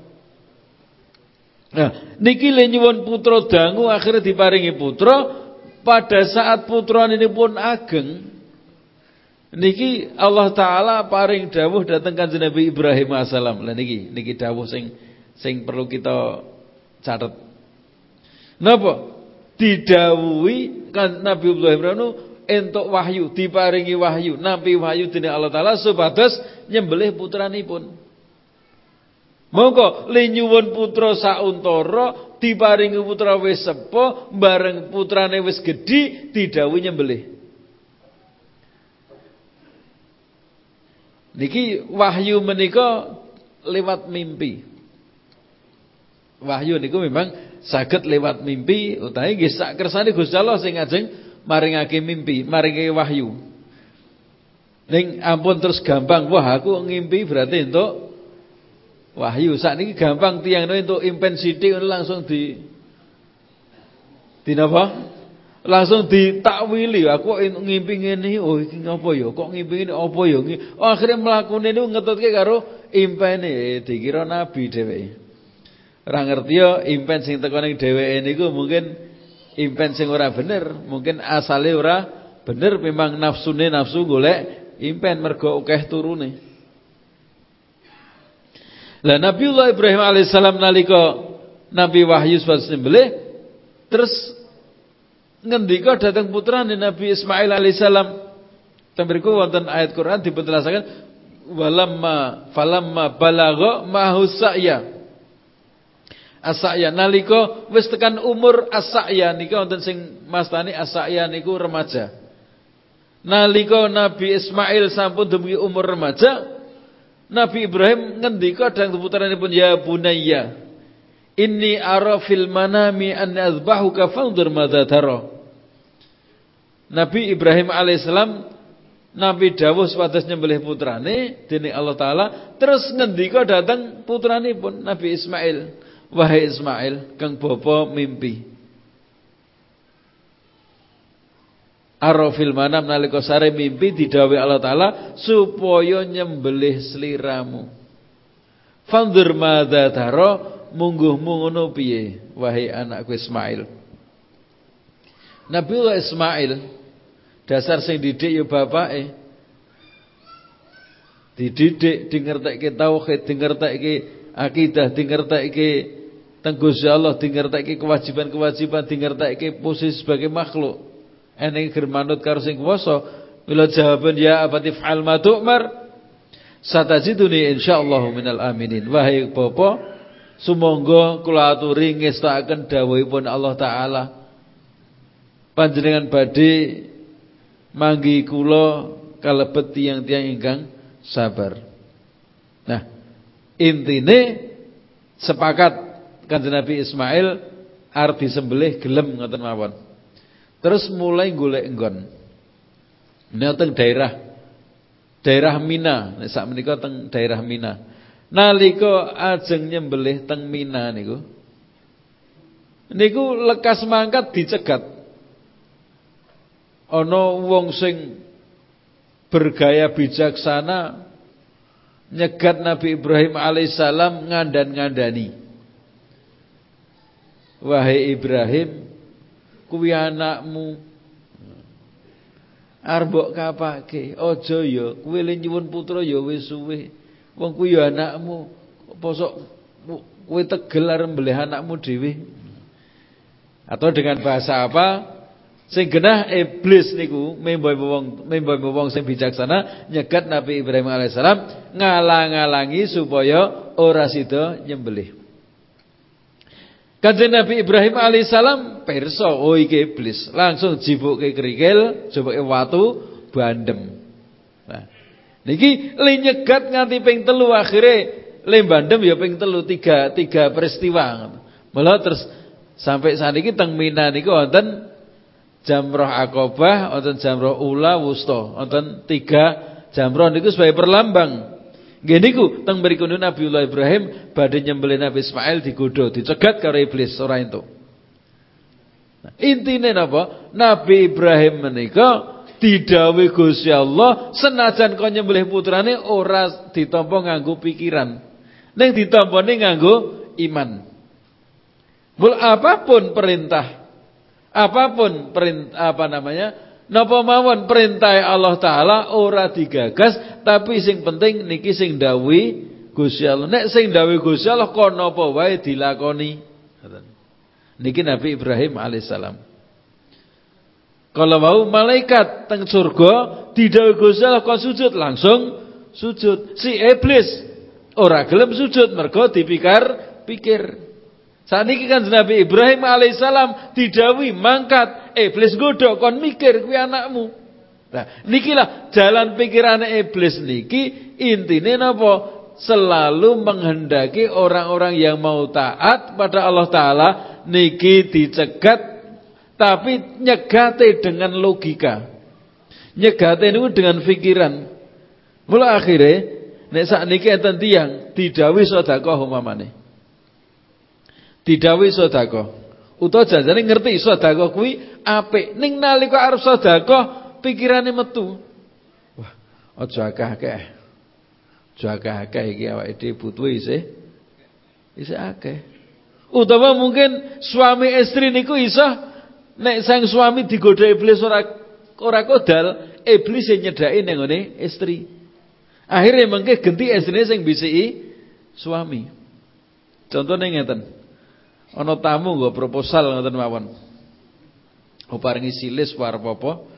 Nah, niki le nyuwun putra dangu akhirnya diparingi putra pada saat putra ini pun ageng niki Allah taala paring dawuh dateng Kanjeng Nabi Ibrahim. Lah niki niki dawuh sing sing perlu kita catat. Napa? Didawuhi kan Nabi Ibrahim entuk wahyu, diparingi wahyu, nampi wahyu dening Allah taala supados nyembelih putranipun. Monggo le nyuwun putra sauntara diparingi putra wis sepo bareng putrane wis gedhi didhawuhi nyembelih. Niki wahyu menika lewat mimpi. Wahyu niku memang saged lewat mimpi utawi nggih sak kersane Gusti Allah sing ajeng maringake mimpi, maringi wahyu. Ning ampun terus gampang, wah aku ngimpi berarti entuk wahyu. Saat ini gampang tiang itu untuk impen sidik langsung di di apa? Langsung ditakwili. Aku ngimpi ini, oh ini apa ya? Kok ngimpi ini apa ya? Oh, akhirnya melakukan ini ngetutke karo impen ini dikira nabi dheweke. Ora ngerti ya impen sing teko ning dheweke niku mungkin impen sing ora bener, mungkin asale ora bener memang nafsune nafsu golek impen mergo akeh turune. Lah Nabiullah Ibrahim alaihissalam nalika Nabi Wahyu sembelih terus ngendika datang putrane Nabi Ismail alaihissalam. Tembriku wonten ayat Quran dipunjelasaken walamma falamma balagha mahu sa'ya. Asaya nalika wis tekan umur asaya nika wonten sing mastani asaya niku remaja. Nalika Nabi Ismail sampun dumugi umur remaja, Nabi Ibrahim ngendika dhateng pun ya bunayya inni ara fil manami an azbahuka fanzur madza tara. Nabi Ibrahim alaihissalam Nabi dawuh sepados nyembelih putrane dening Allah taala terus ngendika datang putrane pun Nabi Ismail. Wahai Ismail kang bapa mimpi. Arafil manam nalika sare mimpi didhawuhi Allah taala supaya nyembelih sliramu. Fandur madza tara mungguhmu ngono piye wahai anakku Ismail. Nabiullah Ismail dasar sing didik ya bapake. Dididik dingertekke tauhid, dingertekke akidah, dingertekke tenggus Allah, dingertekke kewajiban-kewajiban, dingertekke posisi sebagai makhluk eneng germanut karo sing kuwasa mila jawaban ya abati fa'al ma tu'mar satajiduni insyaallah minal aminin wahai bapa sumangga kula aturi ngestakaken dawuhipun Allah taala panjenengan badhe manggi kula kalebet tiang-tiang ingkang sabar nah intine sepakat Kanjeng Nabi Ismail arti sembelih gelem ngoten mawon Terus mulai golek enggon. Nek daerah daerah Mina, nek sak menika teng daerah Mina. Nalika ajeng nyembelih teng Mina niku. Niku lekas mangkat dicegat. Ana wong sing bergaya bijaksana nyegat Nabi Ibrahim alaihissalam ngandan-ngandani. Wahai Ibrahim, kuwi anakmu arep mbok kapake aja ya kuwi le nyuwun putra ya wis suwe wong kuwi anakmu posok kuwi tegel arep mbelih anakmu dhewe. Atau dengan bahasa apa? Sing genah iblis niku memboy wong memboy wong sing bijaksana nyegat Nabi Ibrahim alaihissalam ngalang-alangi supaya ora sida nyembelih. Kanjeng Nabi Ibrahim alaihissalam perso oh iki iblis, langsung jibuke kerikil, jibuke watu, bandem. Niki le nyegat nganti ping telu akhire le bandem ya ping telu tiga tiga peristiwa. Malah terus sampai saat ini teng Mina niku wonten Jamroh Aqabah, wonten jamroh ula wusta. Wonten tiga jamroh niku sebagai perlambang. Nggih niku teng mriku Nabiullah Ibrahim badhe nyembelih Nabi Ismail digodho, dicegat karo iblis ora entuk. Nah, napa? Nabi Ibrahim menika didhawuhi Gusti Allah senajan kau nyembelih putrane ora ditampa nganggo pikiran. Ning ditampane nganggo iman. Mul apa pun perintah apa pun perintah apa namanya? Napa mawon perintah Allah taala ora digagas tapi sing penting niki sing dawuhi Gusti Allah. Nek sing dawuhi Gusti Allah kono napa wae dilakoni. Niki Nabi Ibrahim alaihissalam. Kalau mau malaikat teng surga Gusti Allah kon sujud langsung sujud. Si iblis ora gelem sujud mergo dipikir pikir. Saniki kan Nabi Ibrahim alaihissalam didhawuhi mangkat iblis godhok kon mikir kuwi anakmu. Nah, nikilah jalan pikiran iblis niki intine napa? Selalu menghendaki orang-orang yang mau taat pada Allah taala niki dicegat tapi nyegate dengan logika. Nyegate niku dengan pikiran. Mula akhirnya nek sakniki enten tiyang didhawuhi sedekah umpamane. Didhawuhi sedekah. Utawa janjane ngerti sedekah kuwi apik. Ning nalika arep sedekah pikirane metu. Wah, aja akeh-akeh. Aja akeh-akeh iki awake dhewe butuh isih isih akeh. Utawa mungkin suami istri niku iso nek sang suami digoda iblis ora ora kodal, iblis yang nyedaki ning ngene istri. Akhirnya mengke genti istrine sing bisiki suami. Contohnya ngeten. Ana tamu nggo proposal ngoten mawon. Uparingi silis war apa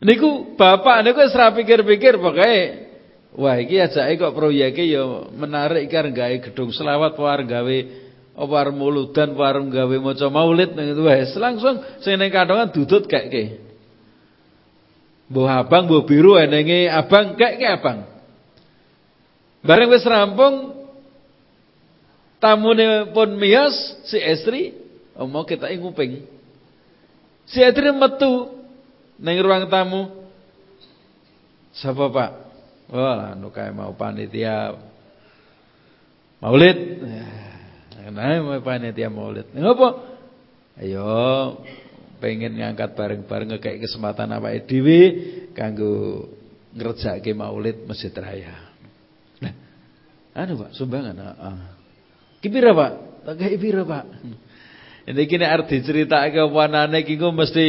Niku bapak niku wis pikir-pikir pokoke Wah iki ajake kok proyeke ya menarik kan gawe gedung selawat war gawe apa arep muludan arep gawe maca maulid itu wis langsung sing ning kantongan dudut keke. Mbah abang mbah biru enenge abang keke abang. Bareng wis rampung tamune pun mias si istri mau kita nguping. Si istri metu ning ruang tamu. Sapa Pak? Wah, anu kae mau panitia Maulid. Nah, mau panitia Maulid. Ngapa? Ayo pengen ngangkat bareng-bareng ngekek kesempatan apa dhewe kanggo ngerjakke Maulid Masjid Raya. Nah, anu Pak, sumbangan. Heeh. Ki pira Pak? Tak kei pira Pak? Ini kini arti cerita ke wanane ki mesti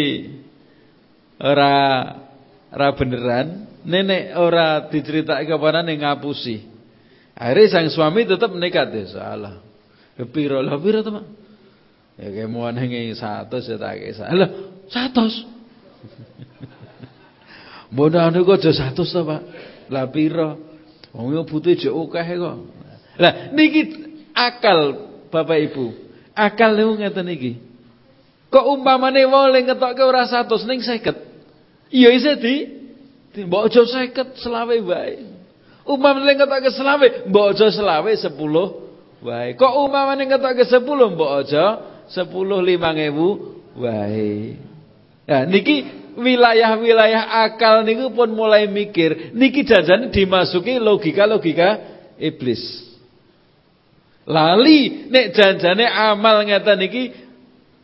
ora ora beneran nenek ora diceritake kapanane ngapusi. Akhirnya sang suami tetap nekat ya salah. Kepiro lah piro to, Ya kemuan hengi 100 ya tak salah. 100. Mbona niku aja 100 to, Pak. Lah piro? Wong yo butuh jek akeh kok. Lah niki akal Bapak Ibu. Akal niku ngeten iki. Kok umpamane wong ngetokke ora 100 ning 50. Iya isih di Mbok aja 50 selawe wae. Umpamane ngetokke selawe, mbok aja selawe 10 wae. Kok umpamane ngetokke 10 mbok aja 10 5000 wae. Nah niki wilayah-wilayah akal niku pun mulai mikir, niki jajan dimasuki logika-logika iblis. Lali nek janjane amal ngeten niki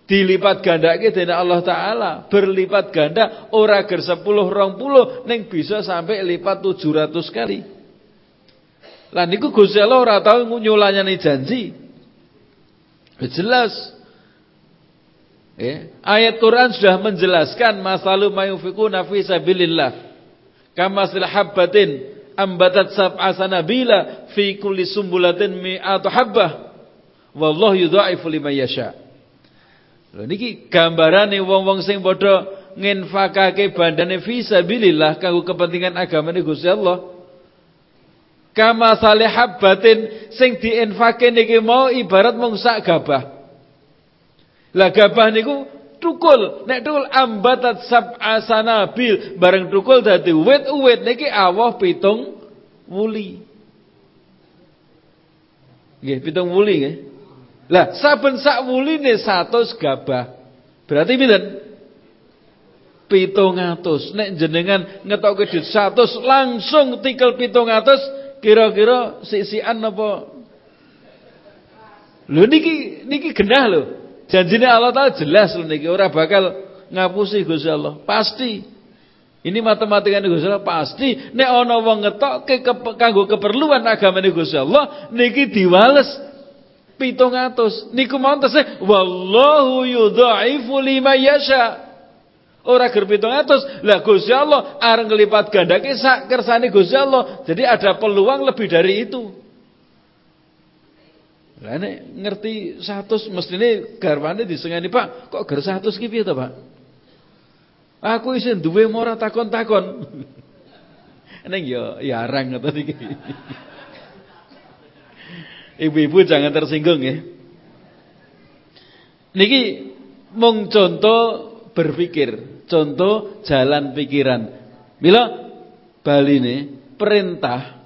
dilipat gandake dening Allah taala berlipat ganda ora ger 10 20 ning bisa sampai lipat 700 kali lah niku Gusti Allah ora tau nyulanyani janji jelas ya. ayat Quran sudah menjelaskan masalu mayufikuna fi sabilillah kama habbatin ambatat sab'a sanabila fi kulli sumbulatin mi'atu habbah wallahu yudha'ifu liman yasha' Lho niki gambarane wong-wong sing padha nginfakake bandane fi sabilillah kanggo kepentingan agamane Gusti Allah. Kama salihabatin sing diinfake niki mau ibarat mung sak gabah. Lah gabah niku tukul, nek tukul ambatat sab'a sanabil, bareng tukul dadi wit-wit niki awah pitung wuli. Nggih, pitung wuli nggih. Lah saben sak wuline 100 gabah. Berarti pinten? 700. Nek jenengan ngetokke duit 100 langsung tikel 700 kira-kira sisian apa? Lho niki niki genah lho. Janjine Allah Taala jelas lho niki ora bakal ngapusi Gusti Allah. Pasti. Ini matematika Gusti Allah pasti nek ana wong ngetokke ke, kanggo keperluan agamane Gusti Allah niki diwales 700. Niku mau tesih wallahu yudhaifu liman yasha. Ora ger 700. Lah Gusti Allah areng nglipat gandake sak kersane Gusti Allah. Jadi ada peluang lebih dari itu. Lah nek ngerti 100 mestine garwane disengani Pak, kok ger 100 ki piye Pak? Aku isin duwe ora takon-takon. Neng yo ya arang ngoten iki. Ibu-ibu jangan tersinggung ya. Niki mung contoh berpikir. Contoh jalan pikiran. Mila baline perintah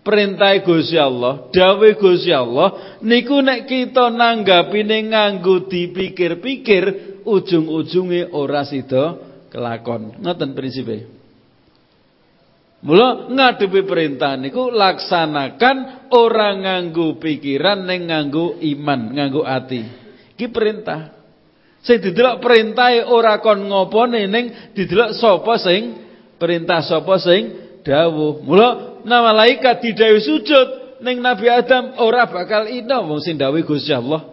perintah Gusti Allah, dawuh Gusti Allah niku nek kita nanggapine nganggo dipikir-pikir ujung-ujunge ora sida kelakon. Ngoten prinsipe. Mula ngadepi perintah niku laksanakan ora nganggo pikiran ning nganggo iman, nganggo ati. Iki perintah. Sing didelok perintahe ora kon ngopone ning didelok sapa sing perintah sapa sing dawuh. Mula nah malaikat didhawuhi sujud ning Nabi Adam ora bakal ino wong sing dawuh Gusti Allah.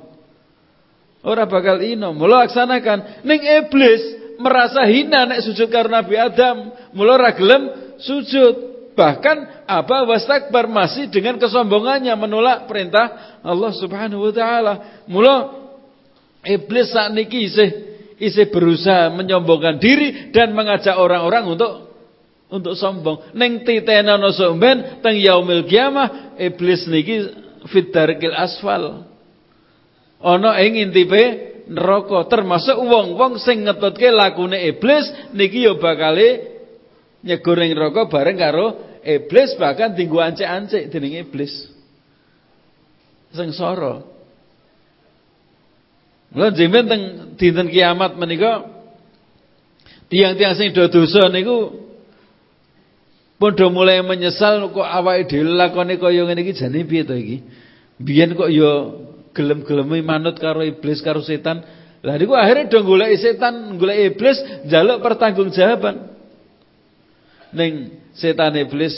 Ora bakal ino. Mula laksanakan ning iblis merasa hina nek sujud karo Nabi Adam. Mula ora gelem sujud. Bahkan apa wastakbar masih dengan kesombongannya menolak perintah Allah Subhanahu wa taala. Mula Iblis saat niki isih isih berusaha menyombongkan diri dan mengajak orang-orang untuk untuk sombong. Neng titena no somben teng yaumil kiamah iblis niki fit darkil asfal. Ana ing intipe neraka termasuk wong-wong sing ngetutke lakune iblis niki ya bakale nyegur ing neraka bareng karo iblis bahkan tinggu ancek-ancek dening iblis. Sengsara. Mula jemben teng dinten kiamat menika tiang-tiang sing do dosa niku do mulai menyesal kok awake dhewe lakone kaya ngene iki jane piye to iki. Biyen kok ya gelem-geleme manut karo iblis karo setan. Lah niku akhirnya do golek setan, golek iblis njaluk pertanggungjawaban. Ning setan iblis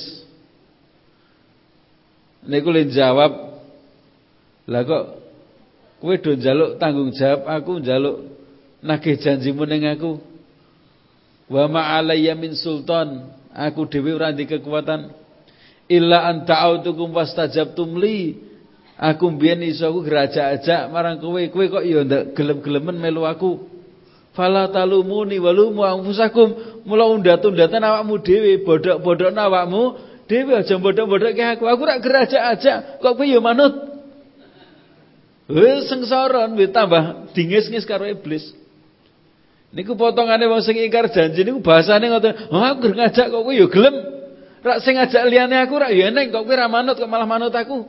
niku le jawab lah kok Kowe do njaluk tanggung jawab aku njaluk nagih janjimu ning aku. Wa ma alayya min sultan. Aku dhewe ora ndek kekuatan illa an ta'autukum fastajabtum li. Aku mbiyen iso aku gerajak-ajak marang kowe. Kowe kok ya ndak gelem-gelemen melu aku. Fala talumuni walumu anfusakum. Mula undat-undatan awakmu dhewe, bodhok-bodhok awakmu dhewe aja bodhok-bodhokke aku. Aku ora gerajak-ajak. Kok kowe ya manut? Wis sengsara wis tambah dingis-ngis karo iblis. Niku potongane wong sing ingkar janji niku bahasane ngoten. Oh, aku ngajak kok kowe ya gelem. Rak sing ngajak liyane aku rak ya eneng kok kowe ra manut kok malah manut aku.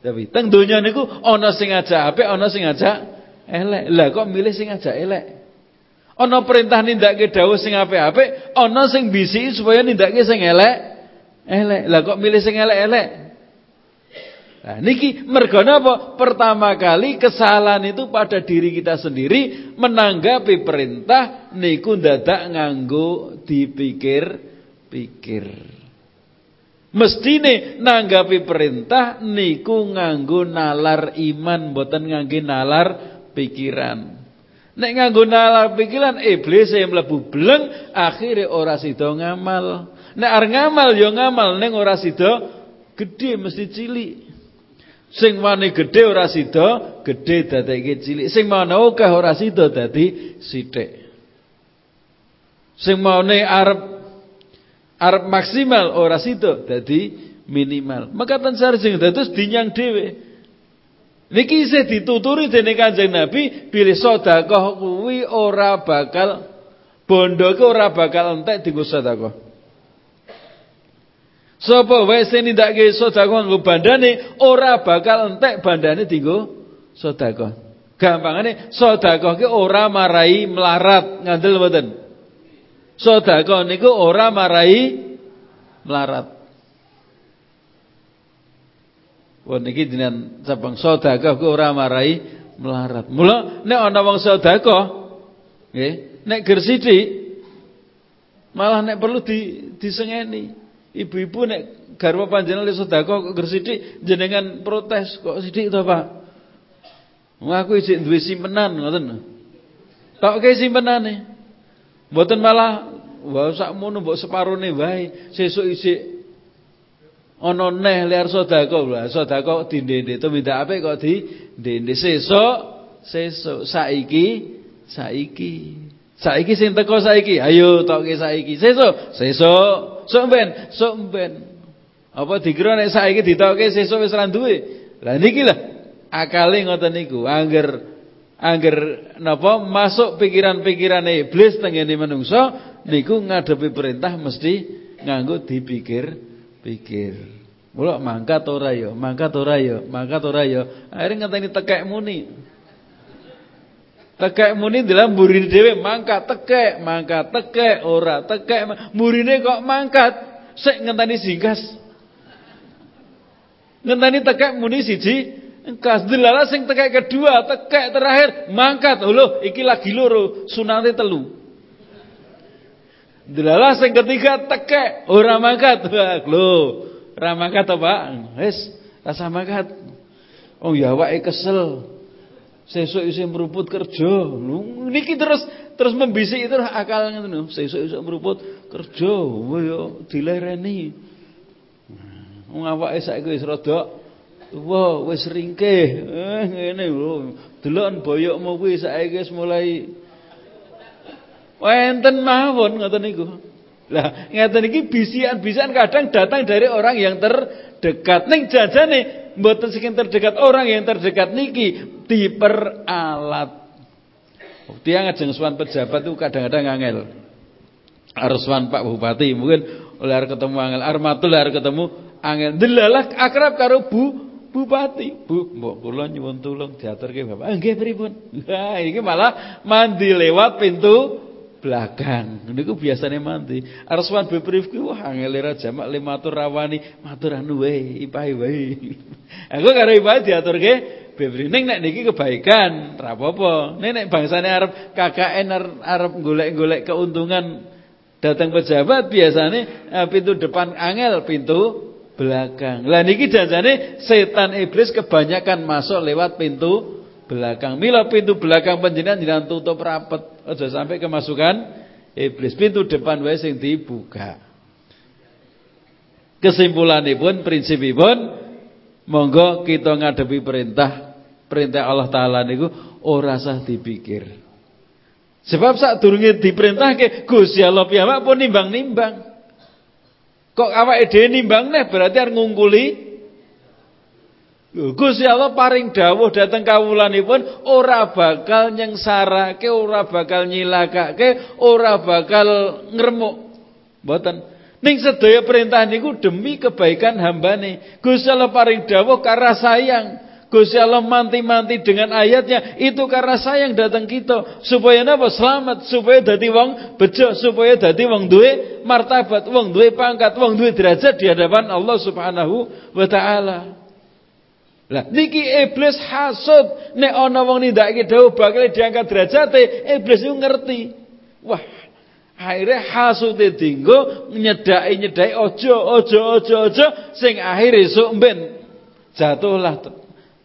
Tapi teng donya niku ana sing ngajak apik, ana sing ngajak elek. Lah kok milih sing ngajak elek? Ana perintah nindakake dawuh sing apik-apik, ana sing bisi supaya nindakake sing elek. Elek. Lah kok milih sing elek-elek? Nah, niki mergo napa? Pertama kali kesalahan itu pada diri kita sendiri menanggapi perintah niku dadak nganggo dipikir-pikir. Mestine nanggapi perintah niku nganggo nalar iman mboten ngangge nalar pikiran. Nek nganggo nalar pikiran iblis yang mlebu bleng akhire ora sida ngamal. Nek arep ngamal ya ngamal ning ora sida gede mesti cilik. Sing wani gedhe ora sida, gedhe dadekke cilik. Sing mana akeh ora sida dadi sithik. Sing maune arep arep maksimal ora sida dadi minimal. Maka tan sarjeng dados dinyang dhewe. Niki isih dituturi dening Kanjeng Nabi, bilih sedekah kuwi ora bakal bondo ora bakal entek dienggo sedekah. Sapa wae sing nindakake sedekah nggo bandane ora bakal entek bandane dienggo sedekah. Gampangane sedekah ki ora marai melarat, ngandel mboten? Sedekah niku ora marai melarat. Wong niki jenengan sabang sedekah ku ora marai melarat. Mula nek ana wong sedekah nggih, nek gersithik malah nek perlu di disengeni. Ibu-ibu nek garwa panjenengan le sedekah kok gersithik jenengan protes kok sithik to, Pak? Wong aku isih duwe simpenan ngoten. Tokke simpenane. Mboten malah wah sakmono mbok separone wae. Sesuk isih ana neh liar sedekah lho. Sedekah dindende to minta apik kok di dende sesuk sesuk saiki saiki. Saiki sing teko saiki, ayo tokke saiki. Sesuk, sesuk, sok ben. Apa dikira nek saiki ditokke sesuk wis ra duwe. Lah niki lah akale ngoten niku angger angger napa masuk pikiran-pikiran iblis tengene menungso niku ngadepi perintah mesti nganggo dipikir-pikir. Mula mangkat ora ya, mangkat ora ya, mangkat ora ya. Akhire ngenteni tekek muni. Tekek muni dalam murine dhewe mangkat tekek, mangkat tekek ora tekek murine kok mangkat sik ngenteni singkas. Ngenteni tekek muni siji Engkas delala sing tekek kedua, tekek terakhir mangkat. Lho, iki lagi loro, sunate telu. Delala sing ketiga tekek ora mangkat. Lho, ora mangkat Pak? Wis, rasa mangkat. Oh ya awake kesel. Sesuk isih meruput kerja. Niki terus terus membisik itu akal ngoten. Sesuk isih meruput kerja. Yo dilereni. Wong awake saiki wis rada Wah, wis ringkih. Eh ngene lho. Delok boyokmu kuwi saiki wis mulai wenten mawon ngoten niku. Lah, ngeten iki bisian-bisian kadang datang dari orang yang terdekat. Ning jajane mboten sing terdekat, orang yang terdekat niki diperalat. Dia ngajeng suan pejabat itu kadang-kadang angel. Arswan Pak Bupati mungkin oleh ketemu angel, Armatul oleh ketemu angel. Delalah akrab karo Bu Bupati, Bu, mbok kula nyuwun tulung diaturke Bapak. Ah, nggih pripun? Wah, iki malah mandi lewat pintu belakang. Niku biasane mandi. Arswan bebrief ku wah angel ra jamak le matur rawani, matur anu wae, ipahe wae. Aku karo ipahe diaturke bebrief. Ning nek niki kebaikan, ra apa-apa. Nek nek bangsane arep KKN arep golek-golek keuntungan datang pejabat biasanya eh, pintu depan angel, pintu belakang. Lah niki janjane setan iblis kebanyakan masuk lewat pintu belakang. Mila pintu belakang panjenengan jangan tutup rapat. Aja sampai kemasukan iblis. Pintu depan wae sing dibuka. Kesimpulanipun prinsipipun monggo kita ngadepi perintah perintah Allah taala niku ora sah dipikir. Sebab saat durunge diperintahke Gusti Allah piyambak pun nimbang-nimbang. Kok awake dhewe nimbang neh berarti arep ngungkuli Gusti Allah paring dawuh dhateng kawulanipun ora bakal nyengsarake, ora bakal nyilakake, ora bakal ngremuk. Mboten. Ning sedaya perintah niku demi kebaikan hambane. Gusti Allah paring dawuh karena sayang. Gusti Allah manti-manti dengan ayatnya itu karena sayang datang kita supaya napa selamat supaya dadi wong bejo supaya dadi wong duwe martabat wong duwe pangkat wong duwe derajat di hadapan Allah Subhanahu wa taala lah niki iblis hasud nek ana wong nindakake dawuh bakal diangkat derajate iblis itu ngerti wah akhirnya hasude dinggo nyedaki nyedaki ojo ojo ojo ojo sing akhir esuk ben jatuhlah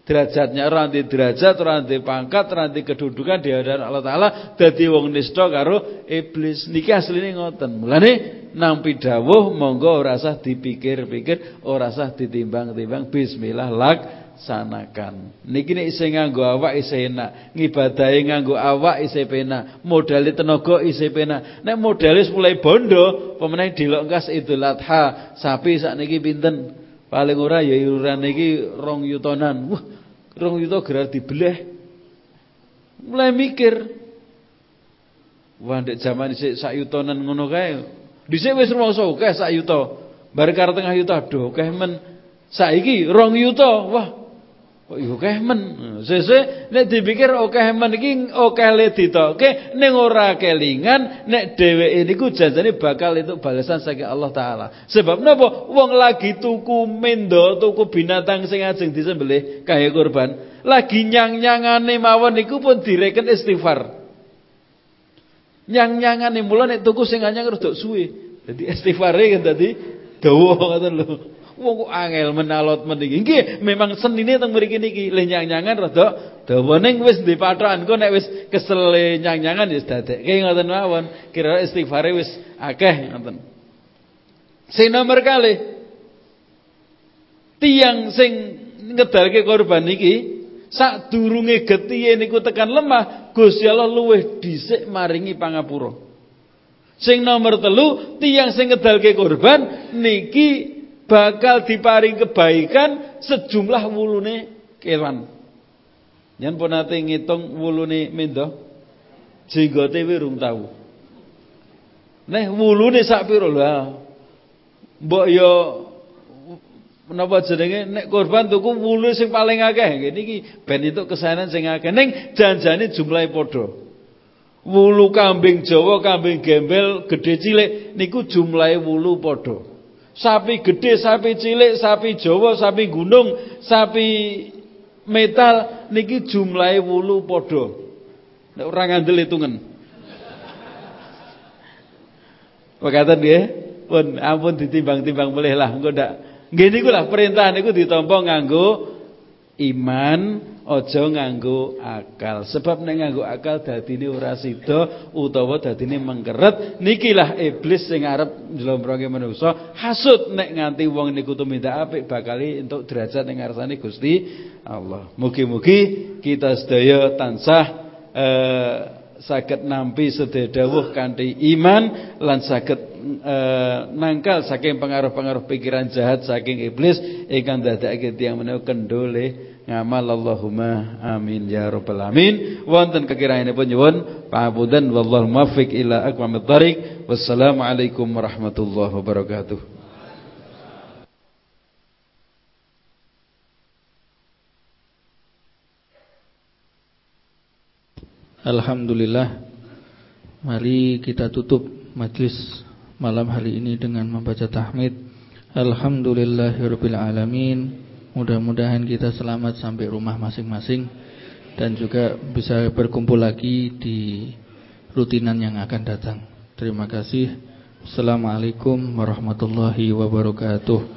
derajatnya orang di derajat, orang di pangkat, orang di kedudukan di hadapan Allah Taala dadi wong nista karo iblis. Niki asline ngoten. Mulane nampi dawuh monggo ora usah dipikir-pikir, ora usah ditimbang-timbang. Bismillah laksanakan. Niki nek isih nganggo awak isih enak, nganggo awak isih penak, modale tenaga isih penak. Nek mulai bondo, pemenang dilok kas Idul Adha, sapi sakniki pinten? Paling ora ya iuran iki rong yutonan. Wah, rong yuto gerar dibeleh. Mulai mikir. Wah, ndek zaman isik sak yutonan ngono kae. Dhisik wis rumangsa akeh sak yuto. Bar tengah yuto aduh akeh men. Saiki rong yuto. Wah. Kok iku akeh men. Sese nek dipikir akeh men iki akeh le ditoke ning ora kelingan nek dheweke niku janjane bakal itu balasan saking Allah taala. Sebab napa? Wong lagi tuku mendo, tuku binatang sing ajeng disembelih kaya kurban, lagi nyang-nyangane mawon niku pun direken istighfar. Nyang-nyangane mula nek tuku sing anyang rada suwe. Dadi istighfare kan dadi dawa ngoten lho. Wong kok angel menalot meniki. Nggih, memang senine teng mriki niki lenyang-nyangan rada dawa ning wis ndek pathokan kok nek wis kesel nyang-nyangan ya wis dadekke ngoten mawon. Kira istighfare wis akeh ngoten. Sing nomor kali tiang sing ngedalke korban niki sadurunge getihe niku tekan lemah Gusti Allah luwih dhisik maringi pangapura. Sing nomor telu tiang sing ngedalke korban niki bakal diparing kebaikan sejumlah wulune kewan. Yen pun nate ngitung wulune mendo jenggote wirung tahu. Neh wulune sak pira lho. Mbok yo menapa jenenge nek korban tuku wulu sing paling akeh ngene iki ben itu kesanan sing akeh ning janjane jumlahe padha. Wulu kambing Jawa, kambing gembel, gede cilik niku jumlahe wulu padha. Sapi gede, sapi cilik, sapi Jawa, sapi gunung, sapi metal niki jumlahe wulu padha. Nek ora ngandel hitungan. Pekaten nggih, pun ampun ditimbang-timbang boleh lah engko ndak. Nggih niku lah perintah niku ditampa nganggo iman aja nganggo akal. Sebab nek nganggo akal dadine ora sida utawa dadine mengkeret. Nikilah iblis sing arep njlomproke manusa hasud nek nganti wong niku tumindak apik bakali entuk derajat ning ngarsane Gusti Allah. Mugi-mugi kita sedaya tansah eh, saged nampi sedaya dawuh kanthi iman lan saged e, nangkal saking pengaruh-pengaruh pikiran jahat saking iblis ingkang dadekake tiyang menawa kendole ngamal Allahumma amin ya rabbal alamin. Wonten kekiraanipun nyuwun pangapunten wallahu muwaffiq ila aqwamit thariq. Wassalamu alaikum warahmatullahi wabarakatuh. Alhamdulillah. Mari kita tutup majlis malam hari ini dengan membaca tahmid. Alhamdulillahirabbil alamin Mudah-mudahan kita selamat sampai rumah masing-masing dan juga bisa berkumpul lagi di rutinan yang akan datang. Terima kasih. Assalamualaikum warahmatullahi wabarakatuh.